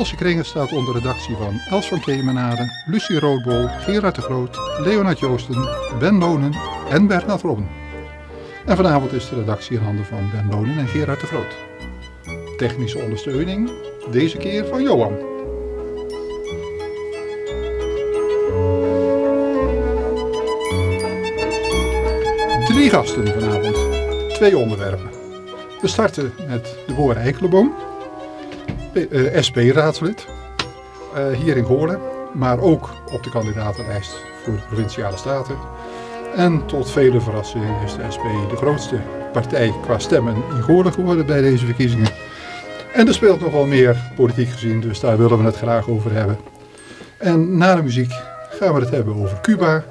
2015. Golse Kringen staat onder redactie van Els van Kemenade, Lucie Roodbol, Gerard de Groot, Leonard Joosten, Ben Lonen en Bernard Robben. En vanavond is de redactie in handen van Ben Lonen en Gerard de Groot. Technische ondersteuning, deze keer van Johan. Drie gasten vanavond, twee onderwerpen. We starten met de Boer Eikelenboom, SP-raadslid, eh, hier in Goorlen, maar ook op de kandidatenlijst voor de Provinciale Staten. En tot vele verrassingen is de SP de grootste partij qua stemmen in Goorlen geworden bij deze verkiezingen. En er speelt nog wel meer politiek gezien, dus daar willen we het graag over hebben. En na de muziek gaan we het hebben over Cuba.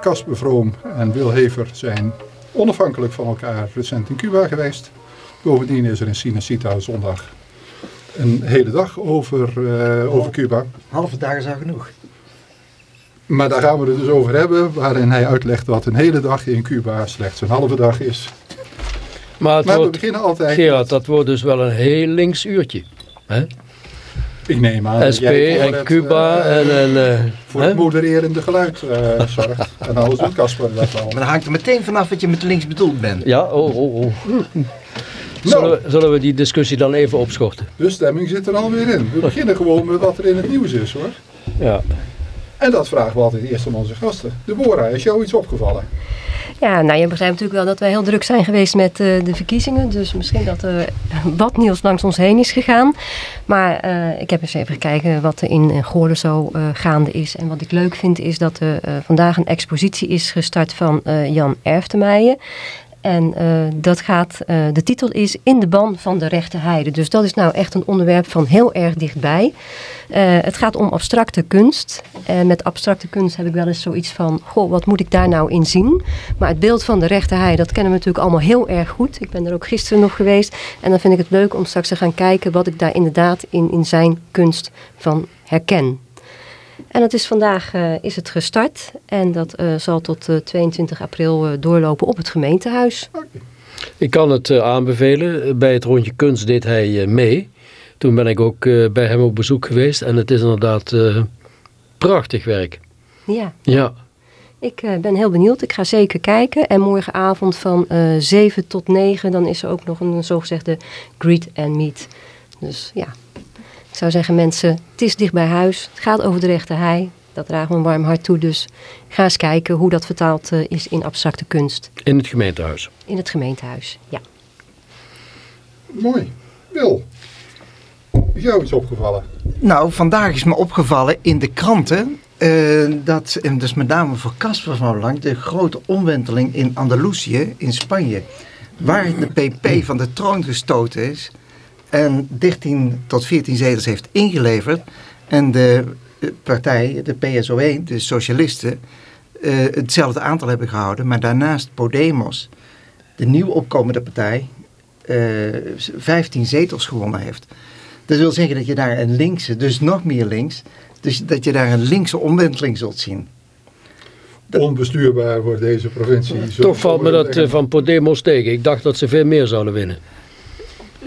Casper Vroom en Wil Hever zijn onafhankelijk van elkaar recent in Cuba geweest. Bovendien is er in Cinecita zondag een hele dag over, uh, over Cuba. Halve dag is al genoeg. Maar daar gaan we het dus over hebben, waarin hij uitlegt wat een hele dag in Cuba slechts een halve dag is. Maar, maar we beginnen altijd... Gerard, dat wordt dus wel een heel links uurtje. Hè? Ik neem aan SP en Cuba uh, en... en uh, voor het modererende geluid uh, zorgt. en alles doet Casper dat al. Maar dan hangt er meteen vanaf wat je met links bedoeld bent. Ja, oh, oh, oh. Zullen, we, zullen we die discussie dan even opschorten? De stemming zit er alweer in. We beginnen gewoon met wat er in het nieuws is hoor. Ja. En dat vragen we altijd eerst aan onze gasten. Deborah, is jou iets opgevallen? Ja, nou je begrijpt natuurlijk wel dat wij heel druk zijn geweest met uh, de verkiezingen. Dus misschien dat er wat nieuws langs ons heen is gegaan. Maar uh, ik heb eens even gekeken wat er in Goorlen zo uh, gaande is. En wat ik leuk vind is dat er vandaag een expositie is gestart van Jan Erftemeijen. En uh, dat gaat, uh, de titel is In de ban van de rechte heide. Dus dat is nou echt een onderwerp van heel erg dichtbij. Uh, het gaat om abstracte kunst. En met abstracte kunst heb ik wel eens zoiets van, goh, wat moet ik daar nou in zien? Maar het beeld van de rechte heide, dat kennen we natuurlijk allemaal heel erg goed. Ik ben er ook gisteren nog geweest. En dan vind ik het leuk om straks te gaan kijken wat ik daar inderdaad in, in zijn kunst van herken. En het is vandaag uh, is het gestart en dat uh, zal tot uh, 22 april doorlopen op het gemeentehuis. Ik kan het aanbevelen. Bij het rondje kunst deed hij mee. Toen ben ik ook bij hem op bezoek geweest en het is inderdaad prachtig werk. Ja. Ja. Ik ben heel benieuwd. Ik ga zeker kijken. En morgenavond van 7 tot 9 dan is er ook nog een zogezegde greet and meet. Dus ja, ik zou zeggen mensen, het is dicht bij huis. Het gaat over de rechte hei. Dat dragen we een warm hart toe. Dus ga eens kijken hoe dat vertaald uh, is in abstracte kunst. In het gemeentehuis? In het gemeentehuis, ja. Mooi. Wil, is jou iets opgevallen? Nou, vandaag is me opgevallen in de kranten... Uh, dat, en dus met name voor Casper van Lang... de grote omwenteling in Andalusië, in Spanje... waar de PP van de troon gestoten is en 13 tot 14 zetels heeft ingeleverd. En de partij, de PSOE, de socialisten, uh, hetzelfde aantal hebben gehouden. Maar daarnaast Podemos, de nieuw opkomende partij, uh, eh, 15 zetels gewonnen heeft. Dat wil zeggen dat je daar een linkse, dus nog meer links, dus dat je daar een linkse omwenteling zult zien. Onbestuurbaar wordt deze provincie. Toch valt me dat uh, van Podemos tegen. Ik dacht dat ze veel meer zouden winnen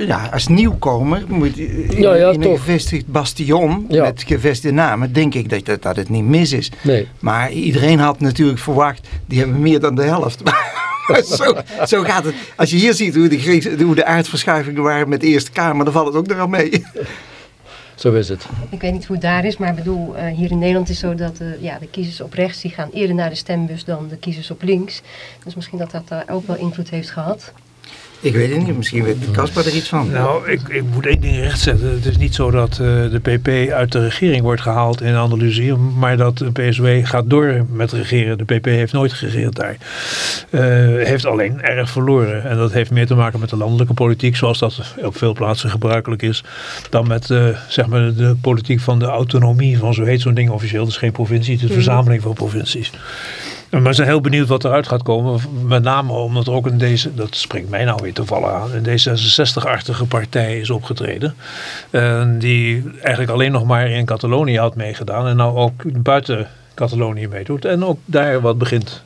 ja, als nieuwkomer moet in, ja, ja, in een gevestigd bastion met gevestigde namen, denk ik dat, dat, dat het niet mis is. Nee. Maar iedereen had natuurlijk verwacht, die hebben meer dan de helft. zo, zo gaat het. Als je hier ziet hoe de, hoe de aardverschuivingen waren met de Eerste Kamer, dan valt het ook nog al mee. Zo is het. Ik weet niet hoe het daar is, maar ik bedoel, uh, hier in Nederland is het zo dat uh, ja, de kiezers op rechts die gaan eerder naar de stembus dan de kiezers op links. Dus misschien dat dat daar ook wel invloed heeft gehad. Ik weet het niet, misschien weet Caspar er iets van. Nou, ik, ik moet één ding rechtzetten. Het is niet zo dat uh, de PP uit de regering wordt gehaald in Andalusië, maar dat de PSW gaat door met regeren. De PP heeft nooit geregeerd daar. Uh, heeft alleen erg verloren. En dat heeft meer te maken met de landelijke politiek, zoals dat op veel plaatsen gebruikelijk is, dan met uh, zeg maar de politiek van de autonomie, van zo heet zo'n ding officieel. Het is geen provincie, het is een mhm. verzameling van provincies. Maar we zijn heel benieuwd wat eruit gaat komen. Met name omdat er ook in deze, dat springt mij nou weer toevallig aan, een D66-achtige partij is opgetreden. Uh, die eigenlijk alleen nog maar in Catalonië had meegedaan. En nou ook buiten Catalonië meedoet. En ook daar wat begint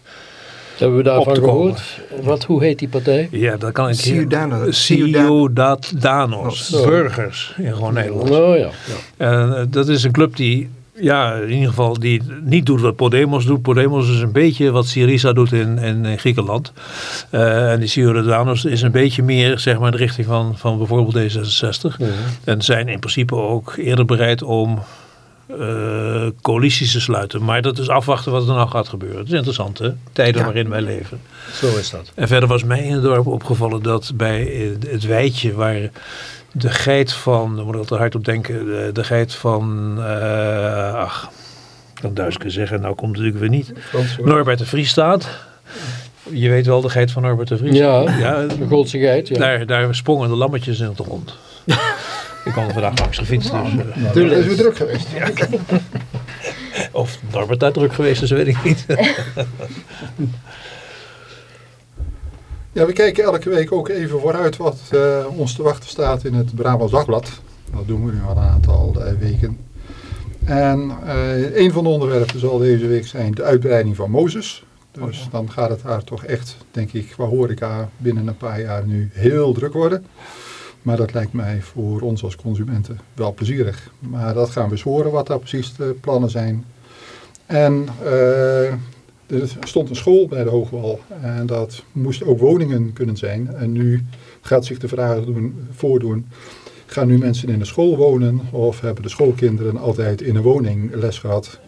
Hebben we daarvan gehoord? Wat, hoe heet die partij? Ja, dat kan ik Ciudadanos. Ciudadanos. Oh. Burgers in gewoon Nederland. Oh ja. ja. En eh, dat is een club die, ja, in ieder geval die niet doet wat Podemos doet. Podemos is een beetje wat Syriza doet in, in, in Griekenland. Eh, en die Ciudadanos is een beetje meer, zeg maar, in de richting van, van bijvoorbeeld D66. En zijn in principe ook eerder bereid om eh, coalities te sluiten. Maar dat is afwachten wat er nou gaat gebeuren. Het is interessant, hè? Tijden Ja. waarin wij leven. Zo is dat. En verder was mij in het dorp opgevallen dat bij het wijtje waar de geit van, daar moet ik altijd hard op denken, de, de geit van, eh ach, ik kan duizend keer zeggen, nou komt het natuurlijk weer niet. Norbert de Vries staat. Je weet wel de geit van Norbert de Vries. Ja, ja de Goldse Geit. Ja. daar, daar sprongen de lammetjes in het rond. ik kwam er vandaag langs gefietst. Dus, Nou, dat is weer druk geweest. of Norbert daar druk geweest is, weet ik niet. Ja, we kijken elke week ook even vooruit wat eh, ons te wachten staat in het Brabants Dagblad. Dat doen we nu al een aantal eh, weken. En eh, een van de onderwerpen zal deze week zijn de uitbreiding van Mozes. Dus dan gaat het daar toch echt, denk ik, qua horeca binnen een paar jaar nu heel druk worden. Maar dat lijkt mij voor ons als consumenten wel plezierig. Maar dat gaan we eens horen wat daar precies de plannen zijn. En er stond een school bij de Hoogwal en dat moest ook woningen kunnen zijn. En nu gaat zich de vraag doen, voordoen, gaan nu mensen in een school wonen of hebben de schoolkinderen altijd in een woning les gehad?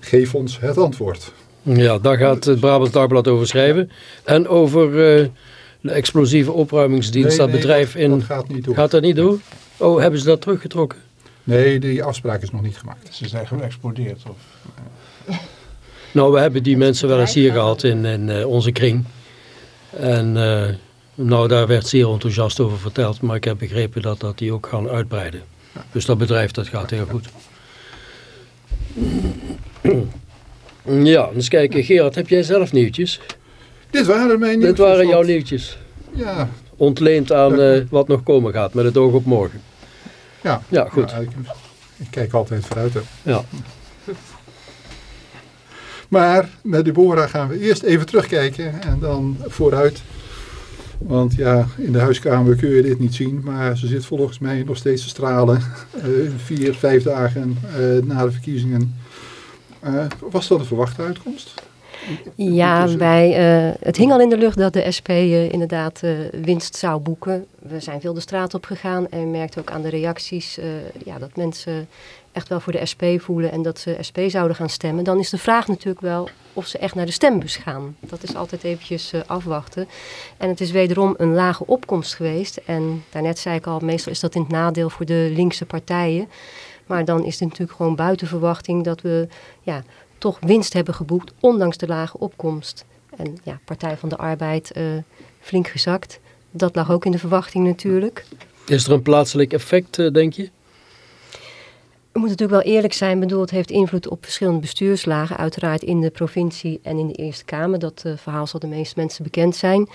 Geef ons het antwoord. Ja, daar gaat het Brabants Dagblad over schrijven. En over eh, de explosieve opruimingsdienst, Nee, dat nee, bedrijf dat, in... dat gaat niet door. Gaat dat niet door? Oh, hebben ze dat teruggetrokken? Nee, die afspraak is nog niet gemaakt. Ze zijn geëxplodeerd. Of... Nou, we hebben die mensen wel eens hier gehad in, in eh, onze kring. En eh, nou, daar werd zeer enthousiast over verteld. Maar ik heb begrepen dat, dat die ook gaan uitbreiden. Dus dat bedrijf, dat gaat heel goed. Ja, eens kijken. Gerard, heb jij zelf nieuwtjes? Dit waren mijn Dit nieuwtjes, waren jouw nieuwtjes. Ja, Ontleend aan eh, wat nog komen gaat, met het oog op morgen. ja. Ja, goed. Ja, ik, ik kijk altijd vooruit. Hè. Ja. Maar met Deborah gaan we eerst even terugkijken en dan vooruit. Want ja, in de huiskamer kun je dit niet zien, maar ze zit volgens mij nog steeds te stralen. eh, vier, vijf dagen eh, na de verkiezingen. Eh, was dat een verwachte uitkomst? Ja, eh, het hing al in de lucht dat de SP inderdaad winst zou boeken. We zijn veel de straat op gegaan en merkte ook aan de reacties ja, dat mensen echt wel voor de SP voelen en dat ze SP zouden gaan stemmen. Dan is de vraag natuurlijk wel of ze echt naar de stembus gaan. Dat is altijd eventjes eh, afwachten. En het is wederom een lage opkomst geweest. En daarnet zei ik al, meestal is dat in het nadeel voor de linkse partijen. Maar dan is het natuurlijk gewoon buiten verwachting dat we ja, toch winst hebben geboekt, ondanks de lage opkomst. En ja, Partij van de Arbeid eh, flink gezakt. Dat lag ook in de verwachting natuurlijk. Is er een plaatselijk effect, eh, denk je? We moeten natuurlijk wel eerlijk zijn. Bedoel, het heeft invloed op verschillende bestuurslagen. Uiteraard in de provincie en in de Eerste Kamer. Dat eh, verhaal zal de meeste mensen bekend zijn.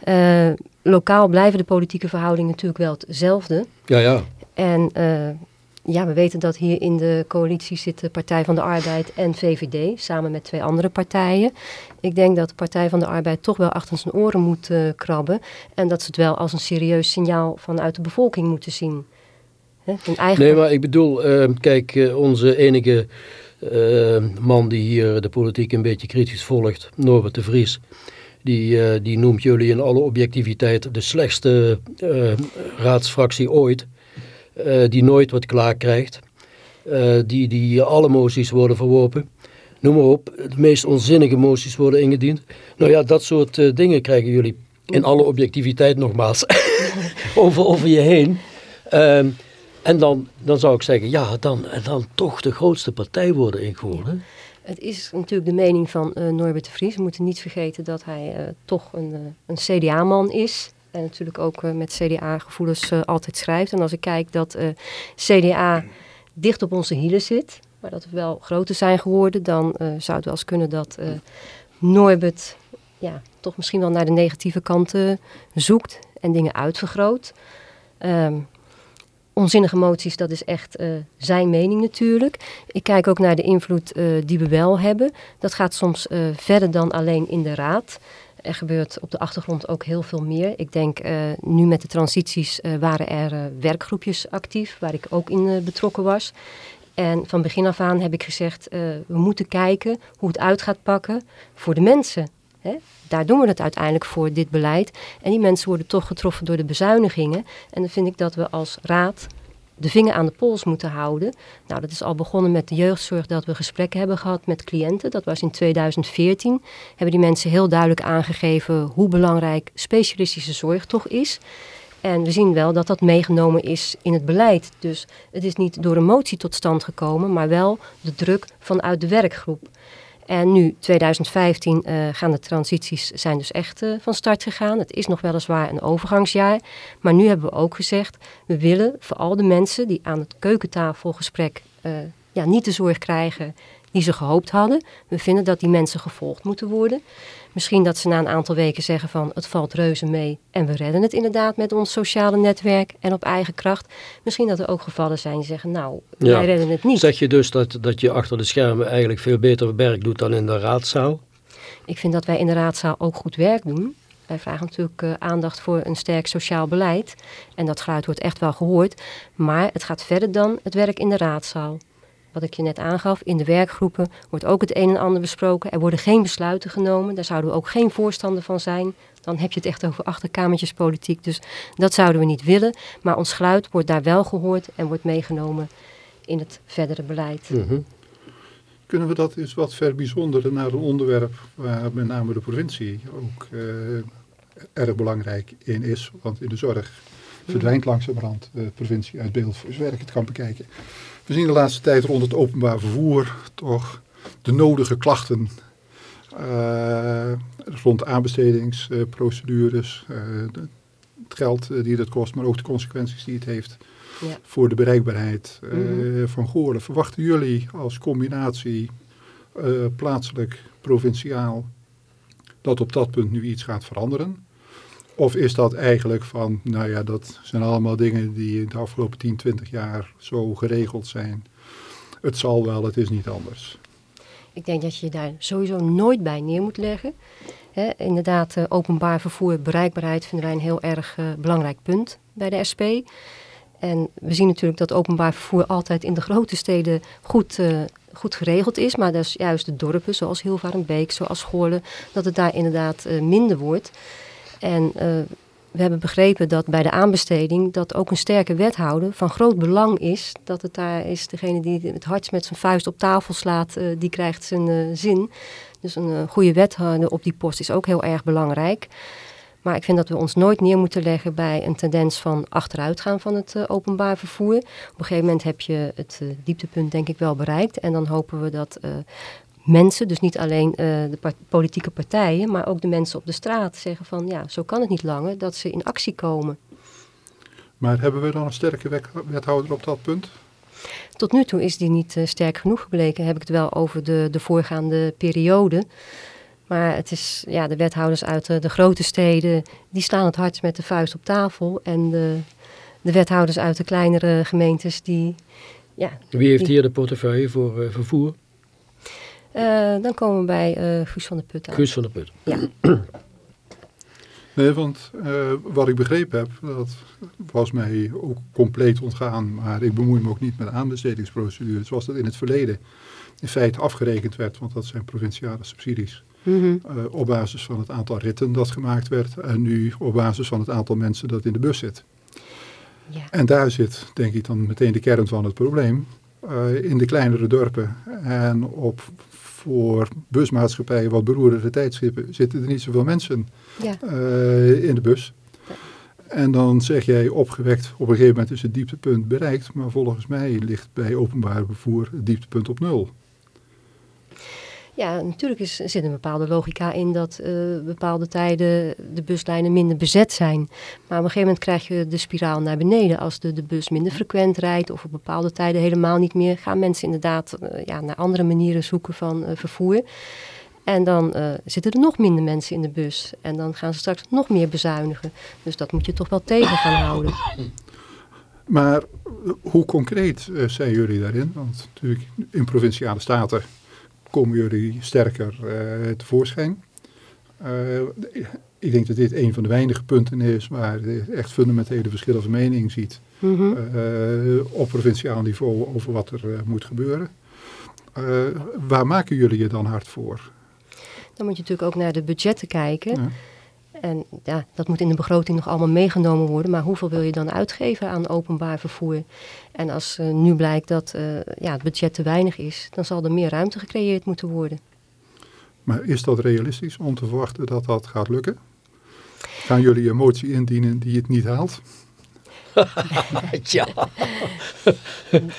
Eh, lokaal blijven de politieke verhoudingen natuurlijk wel hetzelfde. Ja, ja. En eh, ja, we weten dat hier in de coalitie zit de Partij van de Arbeid en VVD, samen met twee andere partijen. Ik denk dat de Partij van de Arbeid toch wel achter zijn oren moet krabben. En dat ze het wel als een serieus signaal vanuit de bevolking moeten zien. Hè, hun eigen Nee, maar ik bedoel, eh, kijk, eh, onze enige eh, man die hier de politiek een beetje kritisch volgt, Norbert de Vries, die, eh, die noemt jullie in alle objectiviteit de slechtste eh, raadsfractie ooit, eh, die nooit wat klaar krijgt, die, die alle moties worden verworpen. Noem maar op, de meest onzinnige moties worden ingediend. Nou ja, dat soort dingen krijgen jullie in alle objectiviteit nogmaals over, over je heen. Ehm, en dan, dan zou ik zeggen, ja, dan, dan toch de grootste partij worden in. Het is natuurlijk de mening van eh, Norbert de Vries. We moeten niet vergeten dat hij eh, toch een, eh, een CDA-man is. En natuurlijk ook eh, met CDA-gevoelens eh, altijd schrijft. En als ik kijk dat eh, CDA dicht op onze hielen zit, maar dat we wel groter zijn geworden, dan eh, zou het wel eens kunnen dat eh, Norbert ja, toch misschien wel naar de negatieve kant eh, zoekt en dingen uitvergroot. Ehm, onzinnige moties, dat is echt uh, zijn mening natuurlijk. Ik kijk ook naar de invloed uh, die we wel hebben. Dat gaat soms uh, verder dan alleen in de raad. Er gebeurt op de achtergrond ook heel veel meer. Ik denk nu met de transities waren er werkgroepjes actief, waar ik ook in betrokken was. En van begin af aan heb ik gezegd, we moeten kijken hoe het uit gaat pakken voor de mensen. Hè? Daar doen we het uiteindelijk voor, dit beleid. En die mensen worden toch getroffen door de bezuinigingen. En dan vind ik dat we als raad de vinger aan de pols moeten houden. Nou, dat is al begonnen met de jeugdzorg dat we gesprekken hebben gehad met cliënten. Dat was in 2014. Hebben die mensen heel duidelijk aangegeven hoe belangrijk specialistische zorg toch is. En we zien wel dat dat meegenomen is in het beleid. Dus het is niet door een motie tot stand gekomen, maar wel de druk vanuit de werkgroep. En nu, 2015, uh, eh, gaan de transities zijn dus echt uh, van start gegaan. Het is nog weliswaar een overgangsjaar. Maar nu hebben we ook gezegd, we willen voor al de mensen die aan het keukentafelgesprek uh, ja, niet de zorg krijgen die ze gehoopt hadden. We vinden dat die mensen gevolgd moeten worden. Misschien dat ze na een aantal weken zeggen van het valt reuze mee en we redden het inderdaad met ons sociale netwerk en op eigen kracht. Misschien dat er ook gevallen zijn die zeggen nou, wij redden het niet. Zeg je dus dat, dat je achter de schermen eigenlijk veel beter werk doet dan in de raadzaal? Ik vind dat wij in de raadzaal ook goed werk doen. Wij vragen natuurlijk uh, aandacht voor een sterk sociaal beleid. En dat geluid wordt echt wel gehoord. Maar het gaat verder dan het werk in de raadzaal wat ik je net aangaf, in de werkgroepen wordt ook het een en ander besproken. Er worden geen besluiten genomen. Daar zouden we ook geen voorstander van zijn. Dan heb je het echt over achterkamertjespolitiek. Dus dat zouden we niet willen. Maar ons geluid wordt daar wel gehoord en wordt meegenomen in het verdere beleid. Mhm. Kunnen we dat eens wat verbijzonderen naar een onderwerp waar met name de provincie ook uh, erg belangrijk in is? Want in de zorg verdwijnt langzamerhand de provincie uit beeld voor zover ik het kan bekijken. We zien de laatste tijd rond het openbaar vervoer toch de nodige klachten uh, rond aanbestedingsprocedures, uh, het geld uh, die dat kost, maar ook de consequenties die het heeft ja. voor de bereikbaarheid mm -hmm. van Goorlen. Verwachten jullie als combinatie plaatselijk, provinciaal, dat op dat punt nu iets gaat veranderen? Of is dat eigenlijk van, nou ja, dat zijn allemaal dingen die de afgelopen 10, 20 jaar zo geregeld zijn. Het zal wel, het is niet anders. Ik denk dat je daar sowieso nooit bij neer moet leggen. inderdaad, uh, openbaar vervoer, bereikbaarheid vinden wij een heel erg uh, belangrijk punt bij de SP. En we zien natuurlijk dat openbaar vervoer altijd in de grote steden goed, uh, goed geregeld is. Maar dat is juist de dorpen, zoals Hilvarenbeek, zoals Goorlen, dat het daar inderdaad minder wordt. En uh, we hebben begrepen dat bij de aanbesteding dat ook een sterke wethouder van groot belang is. Dat het daar is degene die het hardst met zijn vuist op tafel slaat, uh, die krijgt zijn uh, zin. Dus een goede wethouder op die post is ook heel erg belangrijk. Maar ik vind dat we ons nooit neer moeten leggen bij een tendens van achteruitgaan van het openbaar vervoer. Op een gegeven moment heb je het dieptepunt denk ik wel bereikt. En dan hopen we dat mensen, dus niet alleen uh, de part politieke partijen, maar ook de mensen op de straat zeggen van ja, zo kan het niet langer, dat ze in actie komen. Maar hebben we dan een sterke wethouder op dat punt? Tot nu toe is die niet uh, sterk genoeg gebleken. Heb ik het wel over de, de voorgaande periode. Maar het is, ja, de wethouders uit de, de grote steden, die slaan het hardst met de vuist op tafel. En de, de wethouders uit de kleinere gemeentes, die... Ja, Wie heeft hier de portefeuille voor uh, vervoer? Uh, dan komen we bij uh, Guus van der Put aan. Guus van der Put. Ja. Nee, want uh, wat ik begrepen heb, dat was mij ook compleet ontgaan. Maar ik bemoei me ook niet met aanbestedingsprocedures. Zoals dat in het verleden in feite afgerekend werd. Want dat zijn provinciale subsidies. Mm -hmm. op basis van het aantal ritten dat gemaakt werd. En nu op basis van het aantal mensen dat in de bus zit. Ja. En daar zit denk ik dan meteen de kern van het probleem. in de kleinere dorpen en op voor busmaatschappijen wat beroerdere tijdstippen zitten er niet zoveel mensen ja. uh, in de bus. Ja. En dan zeg jij opgewekt, op een gegeven moment is het dieptepunt bereikt. Maar volgens mij ligt bij openbaar vervoer het dieptepunt op nul. Ja, natuurlijk is, zit een bepaalde logica in dat uh, bepaalde tijden de buslijnen minder bezet zijn. Maar op een gegeven moment krijg je de spiraal naar beneden. Als de, de bus minder frequent rijdt of op bepaalde tijden helemaal niet meer, gaan mensen inderdaad uh, ja, naar andere manieren zoeken van uh, vervoer. En dan zitten er nog minder mensen in de bus. En dan gaan ze straks nog meer bezuinigen. Dus dat moet je toch wel tegen gaan houden. Maar hoe concreet zijn jullie daarin? Want natuurlijk in provinciale staten komen jullie sterker uh, tevoorschijn. Uh, ik denk dat dit een van de weinige punten is waar je echt fundamentele verschillen van mening ziet. Mm -hmm. op provinciaal niveau over wat er moet gebeuren. waar maken jullie je dan hard voor? Dan moet je natuurlijk ook naar de budgetten kijken. Ja. En ja, dat moet in de begroting nog allemaal meegenomen worden. Maar hoeveel wil je dan uitgeven aan openbaar vervoer? En als uh, nu blijkt dat uh, ja, het budget te weinig is, dan zal er meer ruimte gecreëerd moeten worden. Maar is dat realistisch om te verwachten dat dat gaat lukken? Gaan jullie een motie indienen die het niet haalt? Ja.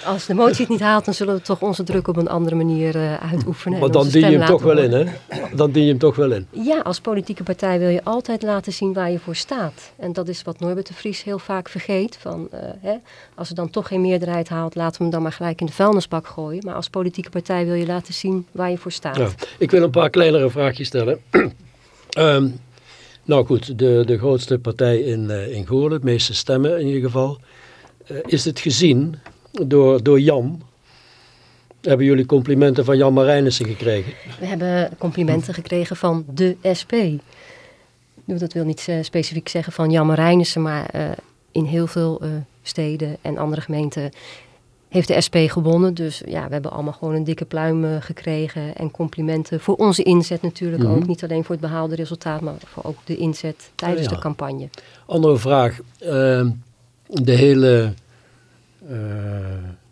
Als de motie het niet haalt, dan zullen we toch onze druk op een andere manier uh, uitoefenen. Maar dan dien je hem toch wel in, hè? Dan dien je hem toch wel in. Ja, als politieke partij wil je altijd laten zien waar je voor staat. En dat is wat Norbert de Vries heel vaak vergeet. Van, uh, hè, als er dan toch geen meerderheid haalt, laten we hem dan maar gelijk in de vuilnisbak gooien. Maar als politieke partij wil je laten zien waar je voor staat. Ja, ik wil een paar kleinere vraagjes stellen. um, nou goed, de, de grootste partij in, uh, in de meeste stemmen in ieder geval. Uh, is het gezien door, door Jan? Hebben jullie complimenten van Jan Marijnissen gekregen? We hebben complimenten gekregen van de SP. Dat wil niet uh, specifiek zeggen van Jan Marijnissen, maar in heel veel steden en andere gemeenten heeft de SP gewonnen. Dus ja, we hebben allemaal gewoon een dikke pluim uh, gekregen. En complimenten voor onze inzet natuurlijk mm -hmm. ook. Niet alleen voor het behaalde resultaat, maar voor ook de inzet tijdens ja. de campagne. Andere vraag. Uh, de hele uh,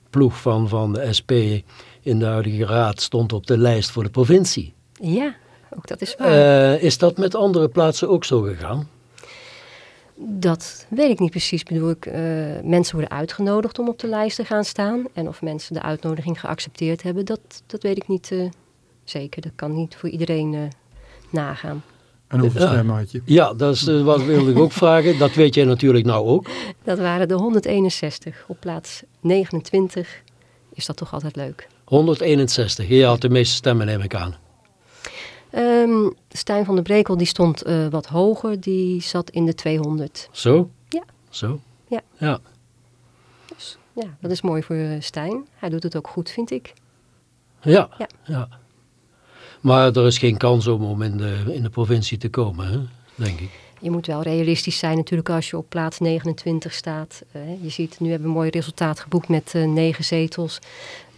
ploeg van, van de SP in de huidige raad stond op de lijst voor de provincie. Ja, ook dat is waar. is dat met andere plaatsen ook zo gegaan? Dat weet ik niet precies. Bedoel ik, uh, mensen worden uitgenodigd om op de lijst te gaan staan. En of mensen de uitnodiging geaccepteerd hebben, dat, dat weet ik niet uh, zeker. Dat kan niet voor iedereen uh, nagaan. En hoeveel stemmen had je? Ja, dat is, wat wilde ik ook vragen. Dat weet jij natuurlijk nou ook. Dat waren de 161. Op plaats 29 is dat toch altijd leuk. 161. Je had de meeste stemmen, neem ik aan. Um, Stijn van der Brekel die stond uh, wat hoger, die zat in de 200. Zo? Ja. Zo? Ja. Ja. Dus, ja, dat is mooi voor uh, Stijn. Hij doet het ook goed, vind ik. Ja, ja. ja. Maar er is geen kans om, om in, de, in de provincie te komen, hè? denk ik. Je moet wel realistisch zijn natuurlijk als je op plaats 29 staat. Je ziet, nu hebben we een mooi resultaat geboekt met uh, negen zetels.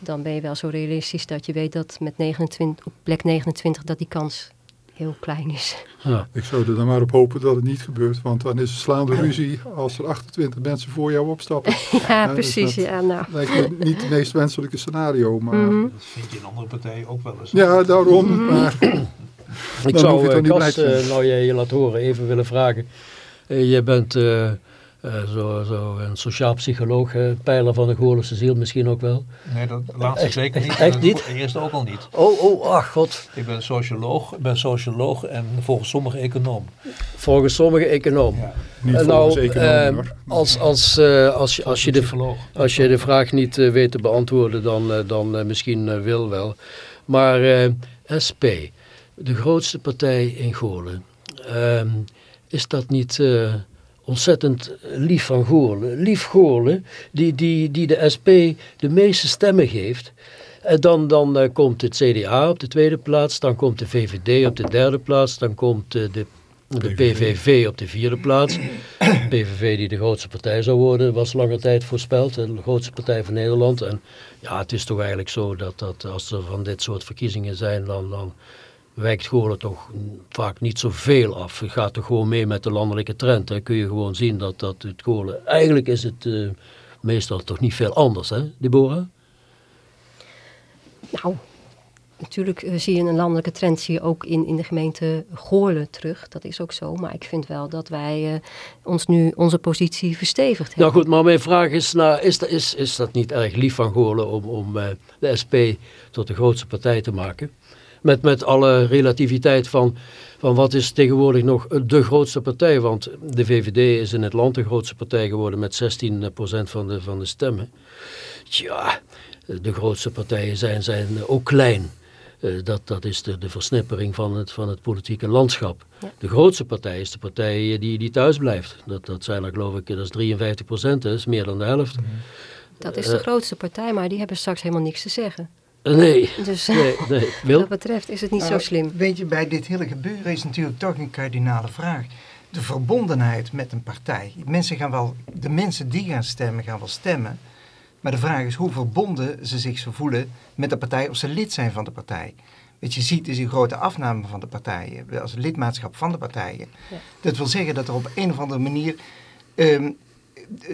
Dan ben je wel zo realistisch dat je weet dat met 29, op plek 29 dat die kans heel klein is. Ja. Ik zou er dan maar op hopen dat het niet gebeurt, want dan is het slaande ruzie als er 28 mensen voor jou opstappen. ja, uh, precies. Dus ja, nou. lijkt me niet het meest wenselijke scenario, maar... Mm -hmm. Dat vind je in andere partijen ook wel eens. Ja, daarom. Mm -hmm. maar, ik zou uh, Kas, uh, nou jij je laat horen, even willen vragen. Uh, je bent uh, zo, zo een sociaal psycholoog, pijler van de Goorlense ziel misschien ook wel. Nee, dat laatste echt, zeker niet. Echt niet? De eerste ook al niet. Oh, oh, ach god. Ik ben socioloog, ben socioloog en volgens sommige econoom. Volgens sommige econoom. Ja. Niet volgens nou, econoom, hoor. Als, als, als, als, je de, als je de vraag niet weet te beantwoorden, dan, dan misschien wil wel. Maar SP de grootste partij in Goorlen. Uh, is dat niet uh, ontzettend lief van Goorlen? Lief Goorlen, die, die, die de SP de meeste stemmen geeft. En dan, dan uh, komt het CDA op de tweede plaats, dan komt de VVD op de derde plaats, dan komt uh, de, de PVV op de vierde plaats. De PVV die de grootste partij zou worden, was lange tijd voorspeld, de grootste partij van Nederland. En ja, het is toch eigenlijk zo dat, dat als er van dit soort verkiezingen zijn, dan... dan wijkt Goorlen toch vaak niet zoveel af. Je gaat toch gewoon mee met de landelijke trend. Dan kun je gewoon zien dat, dat het Goorlen... Eigenlijk is het uh, meestal toch niet veel anders, hè, Deborah? Nou, natuurlijk uh, zie je een landelijke trend zie je ook in, in de gemeente Goorlen terug. Dat is ook zo. Maar ik vind wel dat wij uh, ons nu onze positie verstevigd hebben. Nou goed, maar mijn vraag is, nou, is, dat, is, is dat niet erg lief van Goorlen om, om de SP tot de grootste partij te maken? Met, met alle relativiteit van, van wat is tegenwoordig nog de grootste partij. Want de VVD is in het land de grootste partij geworden met 16% van de, van de stemmen. Ja, de grootste partijen zijn, zijn ook klein. Eh, dat, dat is de, de versnippering van het, van het politieke landschap. Ja. De grootste partij is de partij die, die thuis blijft. Dat, dat zijn er geloof ik, dat is 53 procent, dat is meer dan de helft. Dat is de grootste partij, maar die hebben straks helemaal niks te zeggen. Eh, nee, Dus nee, nee. wat Wil? dat betreft is het niet zo Nou, slim. Weet je, bij dit hele gebeuren is natuurlijk toch een kardinale vraag. De verbondenheid met een partij. Mensen gaan wel, de mensen die gaan stemmen, gaan wel stemmen. Maar de vraag is hoe verbonden ze zich zo voelen met de partij of ze lid zijn van de partij. Wat je ziet is een grote afname van de partijen, als lidmaatschap van de partijen. Ja. Dat wil zeggen dat er op een of andere manier ehm,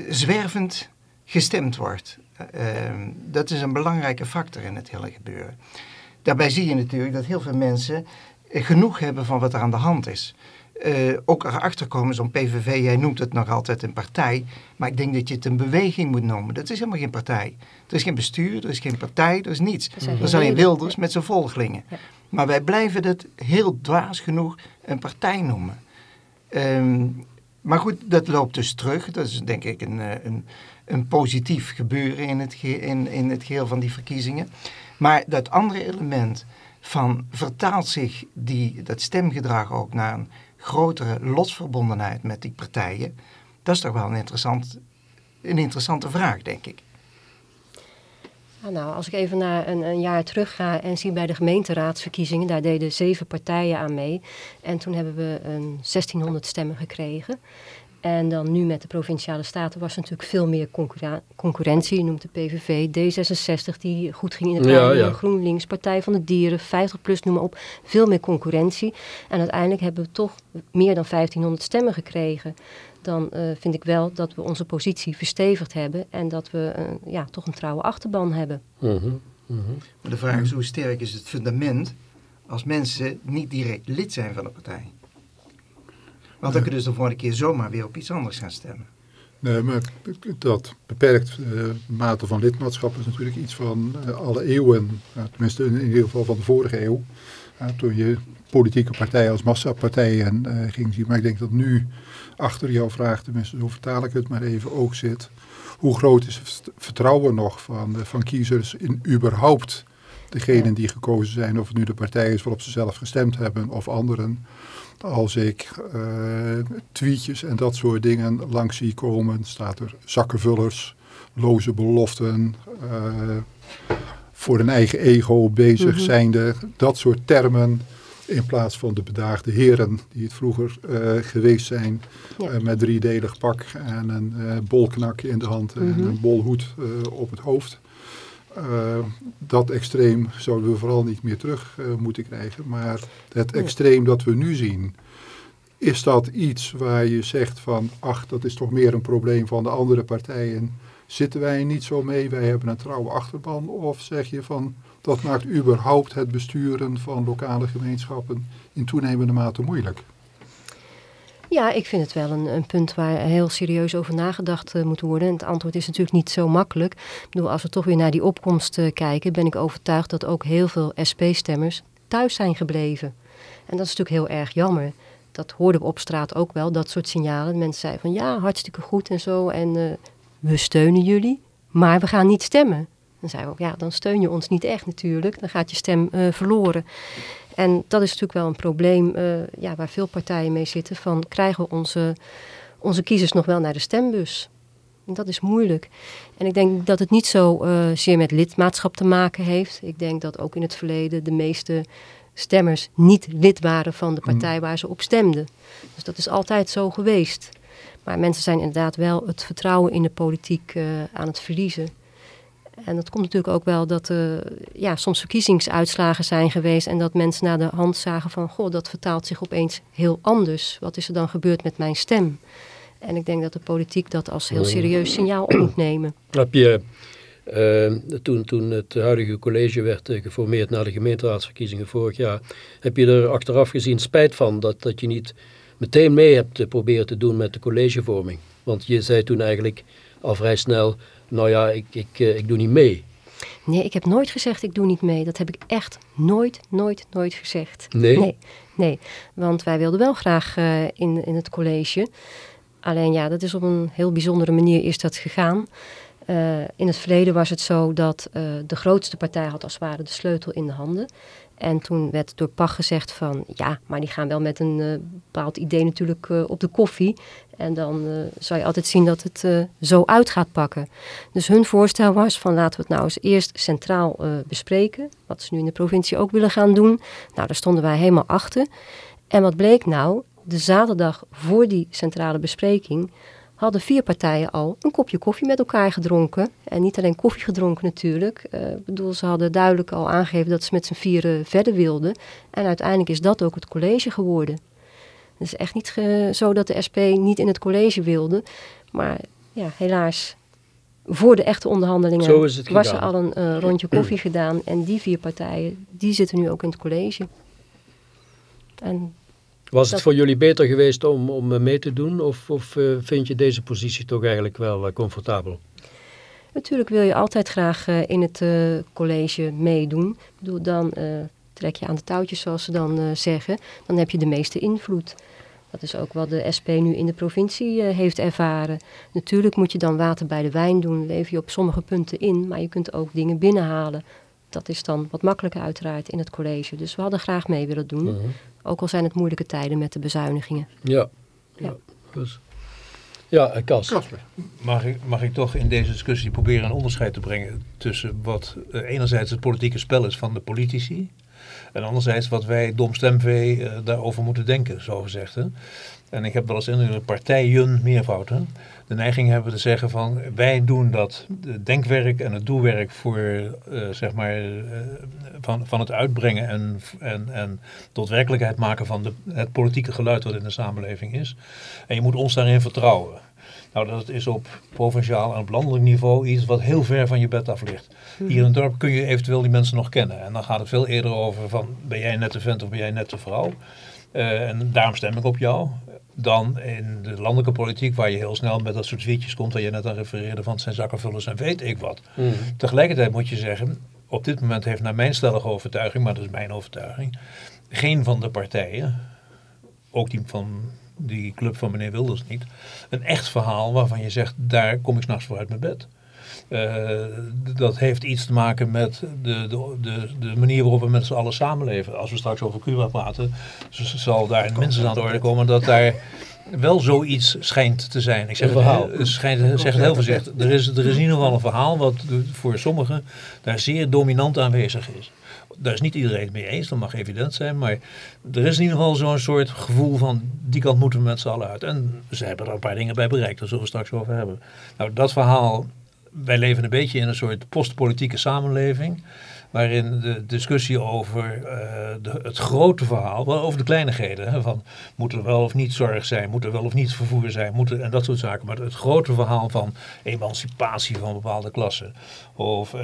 zwervend gestemd wordt. Ehm, dat is een belangrijke factor in het hele gebeuren. Daarbij zie je natuurlijk dat heel veel mensen eh, genoeg hebben van wat er aan de hand is. Eh, ook erachter komen, zo'n PVV, jij noemt het nog altijd een partij, maar ik denk dat je het een beweging moet noemen. Dat is helemaal geen partij. Er is geen bestuur, er is geen partij, er is niets. Er zijn leden. Wilders met zijn volgelingen. Ja. Maar wij blijven het heel dwaas genoeg een partij noemen. Ehm, maar goed, dat loopt dus terug. Dat is denk ik een, eh, een, een positief gebeuren in het, in, in het geheel van die verkiezingen. Maar dat andere element van vertaalt zich die, dat stemgedrag ook naar een grotere lotsverbondenheid met die partijen. Dat is toch wel een, interessant, een interessante vraag, denk ik. Nou, als ik even naar een, een jaar terug ga en zie bij de gemeenteraadsverkiezingen, daar deden zeven partijen aan mee. En toen hebben we een 1600 stemmen gekregen. En dan nu met de provinciale staten was er natuurlijk veel meer concurrentie. Je noemt de PVV, D66 die goed ging in het Ja, ja. GroenLinks, Partij van de Dieren, 50 plus, noem maar op. Veel meer concurrentie. En uiteindelijk hebben we toch meer dan 1500 stemmen gekregen. Dan eh, vind ik wel dat we onze positie verstevigd hebben en dat we eh, ja, toch een trouwe achterban hebben. Mhm, mhm. Maar de vraag is hoe sterk is het fundament als mensen niet direct lid zijn van de partij? Want dan kunnen ze de volgende keer zomaar weer op iets anders gaan stemmen. Nee, maar dat beperkt eh, mate van lidmaatschap is natuurlijk iets van eh, alle eeuwen. tenminste, in, in ieder geval van de vorige eeuw. toen je politieke partijen als massapartijen eh, ging zien. Maar ik denk dat nu achter jouw vraag, tenminste zo vertaal ik het maar even, ook zit. Hoe groot is het vertrouwen nog van, van kiezers in überhaupt degenen die gekozen zijn. Of het nu de partij is waarop ze zelf gestemd hebben of anderen. Als ik eh, tweetjes en dat soort dingen langs zie komen, staat er zakkenvullers, loze beloften, eh, voor een eigen ego bezig Mhm. zijnde, dat soort termen. In plaats van de bedaagde heren die het vroeger eh, geweest zijn. Ja. eh, met driedelig pak en een eh, bolknakje in de hand en Mhm. een bolhoed op het hoofd. Eh, dat extreem zouden we vooral niet meer terug eh, moeten krijgen. Maar het extreem dat we nu zien, is dat iets waar je zegt van, ach, dat is toch meer een probleem van de andere partijen. Zitten wij niet zo mee, wij hebben een trouwe achterban? Of zeg je van, dat maakt überhaupt het besturen van lokale gemeenschappen in toenemende mate moeilijk? Ja, ik vind het wel een, een punt waar heel serieus over nagedacht eh, moet worden. En het antwoord is natuurlijk niet zo makkelijk. Ik bedoel, als we toch weer naar die opkomst eh, kijken, ben ik overtuigd dat ook heel veel SP-stemmers thuis zijn gebleven. En dat is natuurlijk heel erg jammer. Dat hoorden we op straat ook wel, dat soort signalen. Mensen zeiden van ja, hartstikke goed en zo. En eh, we steunen jullie, maar we gaan niet stemmen. Dan zeiden we ook, ja, dan steun je ons niet echt natuurlijk. Dan gaat je stem verloren. En dat is natuurlijk wel een probleem eh, ja, waar veel partijen mee zitten. Van krijgen we onze, onze kiezers nog wel naar de stembus? En dat is moeilijk. En ik denk dat het niet zo eh, zeer met lidmaatschap te maken heeft. Ik denk dat ook in het verleden de meeste stemmers niet lid waren van de partij waar ze op stemden. Dus dat is altijd zo geweest. Maar mensen zijn inderdaad wel het vertrouwen in de politiek eh, aan het verliezen. En dat komt natuurlijk ook wel dat er ja, soms verkiezingsuitslagen zijn geweest en dat mensen naar de hand zagen van, goh, dat vertaalt zich opeens heel anders. Wat is er dan gebeurd met mijn stem? En ik denk dat de politiek dat als heel serieus signaal op moet nemen. Heb je, eh, toen, toen het huidige college werd eh, geformeerd na de gemeenteraadsverkiezingen vorig jaar, heb je er achteraf gezien spijt van dat, dat je niet meteen mee hebt eh, proberen te doen met de collegevorming? Want je zei toen eigenlijk al vrij snel, nou ja, ik, ik, eh, ik doe niet mee. Nee, ik heb nooit gezegd ik doe niet mee. Dat heb ik echt nooit, nooit, nooit gezegd. Nee? Nee, nee. want wij wilden wel graag eh, in, in het college. Alleen ja, dat is op een heel bijzondere manier is dat gegaan. Uh, in het verleden was het zo dat uh, de grootste partij had als het ware de sleutel in de handen. En toen werd door Pach gezegd van ja, maar die gaan wel met een uh, bepaald idee natuurlijk op de koffie. En dan zou je altijd zien dat het zo uit gaat pakken. Dus hun voorstel was van laten we het nou eens eerst centraal bespreken. Wat ze nu in de provincie ook willen gaan doen. Nou, daar stonden wij helemaal achter. En wat bleek nou? De zaterdag voor die centrale bespreking hadden vier partijen al een kopje koffie met elkaar gedronken. En niet alleen koffie gedronken natuurlijk. Uh, bedoel, ze hadden duidelijk al aangegeven dat ze met z'n vieren verder wilden. En uiteindelijk is dat ook het college geworden. Het is echt niet zo dat de SP niet in het college wilde. Maar ja, helaas, voor de echte onderhandelingen was er al een uh, rondje koffie gedaan. En die vier partijen, die zitten nu ook in het college. En was het voor jullie beter geweest om, om eh, mee te doen of, of uh, vind je deze positie toch eigenlijk wel uh, comfortabel? Natuurlijk wil je altijd graag uh, in het college meedoen. Ik bedoel, dan trek je aan de touwtjes zoals ze dan zeggen. Dan heb je de meeste invloed. Dat is ook wat de SP nu in de provincie heeft ervaren. Natuurlijk moet je dan water bij de wijn doen. Leef je op sommige punten in, maar je kunt ook dingen binnenhalen. Dat is dan wat makkelijker uiteraard in het college. Dus we hadden graag mee willen doen. -huh. Ook al zijn het moeilijke tijden met de bezuinigingen. Ja, ja. Dus. Ja, Kas. Mag ik, mag ik toch in deze discussie proberen een onderscheid te brengen tussen wat uh, enerzijds het politieke spel is van de politici en anderzijds wat wij domstemvee uh, daarover moeten denken, zo gezegd. Hè? En ik heb wel eens in de partijen meervoud, hè? de neiging hebben te zeggen van wij doen dat denkwerk en het doelwerk voor uh, zeg maar uh, van, van het uitbrengen en, en, en tot werkelijkheid maken van de, het politieke geluid wat in de samenleving is. En je moet ons daarin vertrouwen. Nou, dat is op provinciaal en op landelijk niveau iets wat heel ver van je bed af ligt. Hier in het dorp kun je eventueel die mensen nog kennen. En dan gaat het veel eerder over van ben jij net de vent of ben jij net de vrouw. Uh, en daarom stem ik op jou dan in de landelijke politiek, waar je heel snel met dat soort tweetjes komt, waar je net aan refereerde van het zijn zakkenvullers en weet ik wat. Mm. Tegelijkertijd moet je zeggen, op dit moment heeft naar mijn stellige overtuiging, maar dat is mijn overtuiging, geen van de partijen, ook die van die club van meneer Wilders niet, een echt verhaal waarvan je zegt, daar kom ik s'nachts voor uit mijn bed. Uh, dat heeft iets te maken met de, de, de, de manier waarop we met z'n allen samenleven. Als we straks over Cuba praten, zal daar minstens aan de orde komen dat daar wel zoiets schijnt te zijn. Ik zeg, het, verhaal. Schijnt, zeg het heel voorzichtig. Er is, er is in ieder geval een verhaal wat voor sommigen daar zeer dominant aanwezig is. Daar is niet iedereen het mee eens, dat mag evident zijn. Maar er is in ieder geval zo'n soort gevoel van die kant moeten we met z'n allen uit. En ze hebben er een paar dingen bij bereikt, daar zullen we straks over hebben. Nou, dat verhaal wij leven een beetje in een soort postpolitieke samenleving. Waarin de discussie over uh, de, het grote verhaal, wel over de kleinigheden. Hè, van moet er wel of niet zorg zijn, moet er wel of niet vervoer zijn, moet er, en dat soort zaken. Maar het grote verhaal van emancipatie van bepaalde klassen. Of, uh,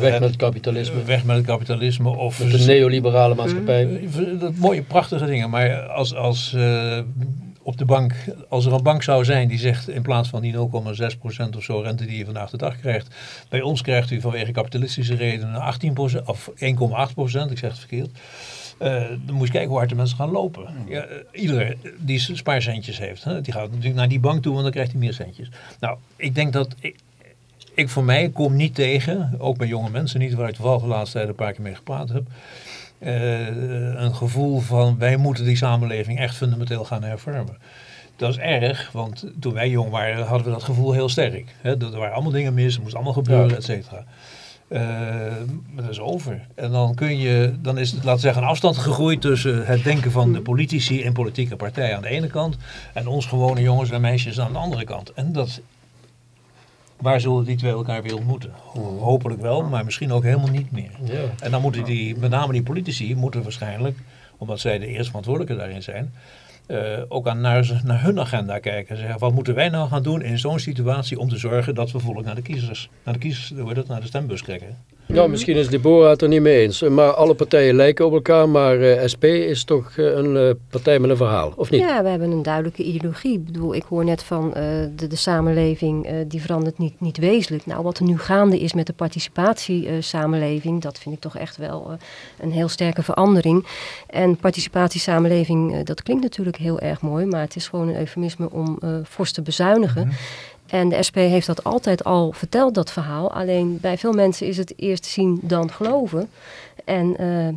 weg met het kapitalisme. Weg met het kapitalisme. Of met de neoliberale maatschappij. Dat mooie, prachtige dingen. Maar als, als op de bank, als er een bank zou zijn die zegt in plaats van die 0,6% of zo rente die je vandaag de dag krijgt, bij ons krijgt u vanwege kapitalistische redenen 18% of 1,8%, ik zeg het verkeerd. Uh, dan moet je kijken hoe hard de mensen gaan lopen. Ja, iedereen die spaarcentjes heeft, hè, die gaat natuurlijk naar die bank toe, want dan krijgt hij meer centjes. Nou, ik denk dat ik, ik voor mij kom niet tegen, ook bij jonge mensen niet, waar ik toevallig de laatste tijd een paar keer mee gepraat heb. Uh, een gevoel van wij moeten die samenleving echt fundamenteel gaan hervormen. Dat is erg, want toen wij jong waren hadden we dat gevoel heel sterk. Hè? Er waren allemaal dingen mis, het moest allemaal gebeuren, et cetera. Uh, maar dat is over. En dan kun je, dan is het, laten we zeggen, een afstand gegroeid tussen het denken van de politici en politieke partijen aan de ene kant en ons gewone jongens en meisjes aan de andere kant. En dat waar zullen die twee elkaar weer ontmoeten? Hopelijk wel, maar misschien ook helemaal niet meer. Ja. En dan moeten die, met name die politici, moeten waarschijnlijk, omdat zij de eerste verantwoordelijke daarin zijn, uh, ook aan naar, naar, hun agenda kijken. Zeggen, wat moeten wij nou gaan doen in zo'n situatie om te zorgen dat we volk naar de kiezers, naar de kiezers, dat, naar de stembus krijgen? Ja, misschien is Deborah het er niet mee eens. Maar alle partijen lijken op elkaar, maar uh, SP is toch uh, een uh, partij met een verhaal, of niet? Ja, we hebben een duidelijke ideologie. Ik bedoel, ik hoor net van de, de, samenleving, die verandert niet, niet wezenlijk. Nou, wat er nu gaande is met de participatiesamenleving, dat vind ik toch echt wel een heel sterke verandering. En participatiesamenleving, dat klinkt natuurlijk heel erg mooi, maar het is gewoon een eufemisme om fors te bezuinigen. Mm -hmm. En de SP heeft dat altijd al verteld, dat verhaal. Alleen bij veel mensen is het eerst zien dan geloven. En uh,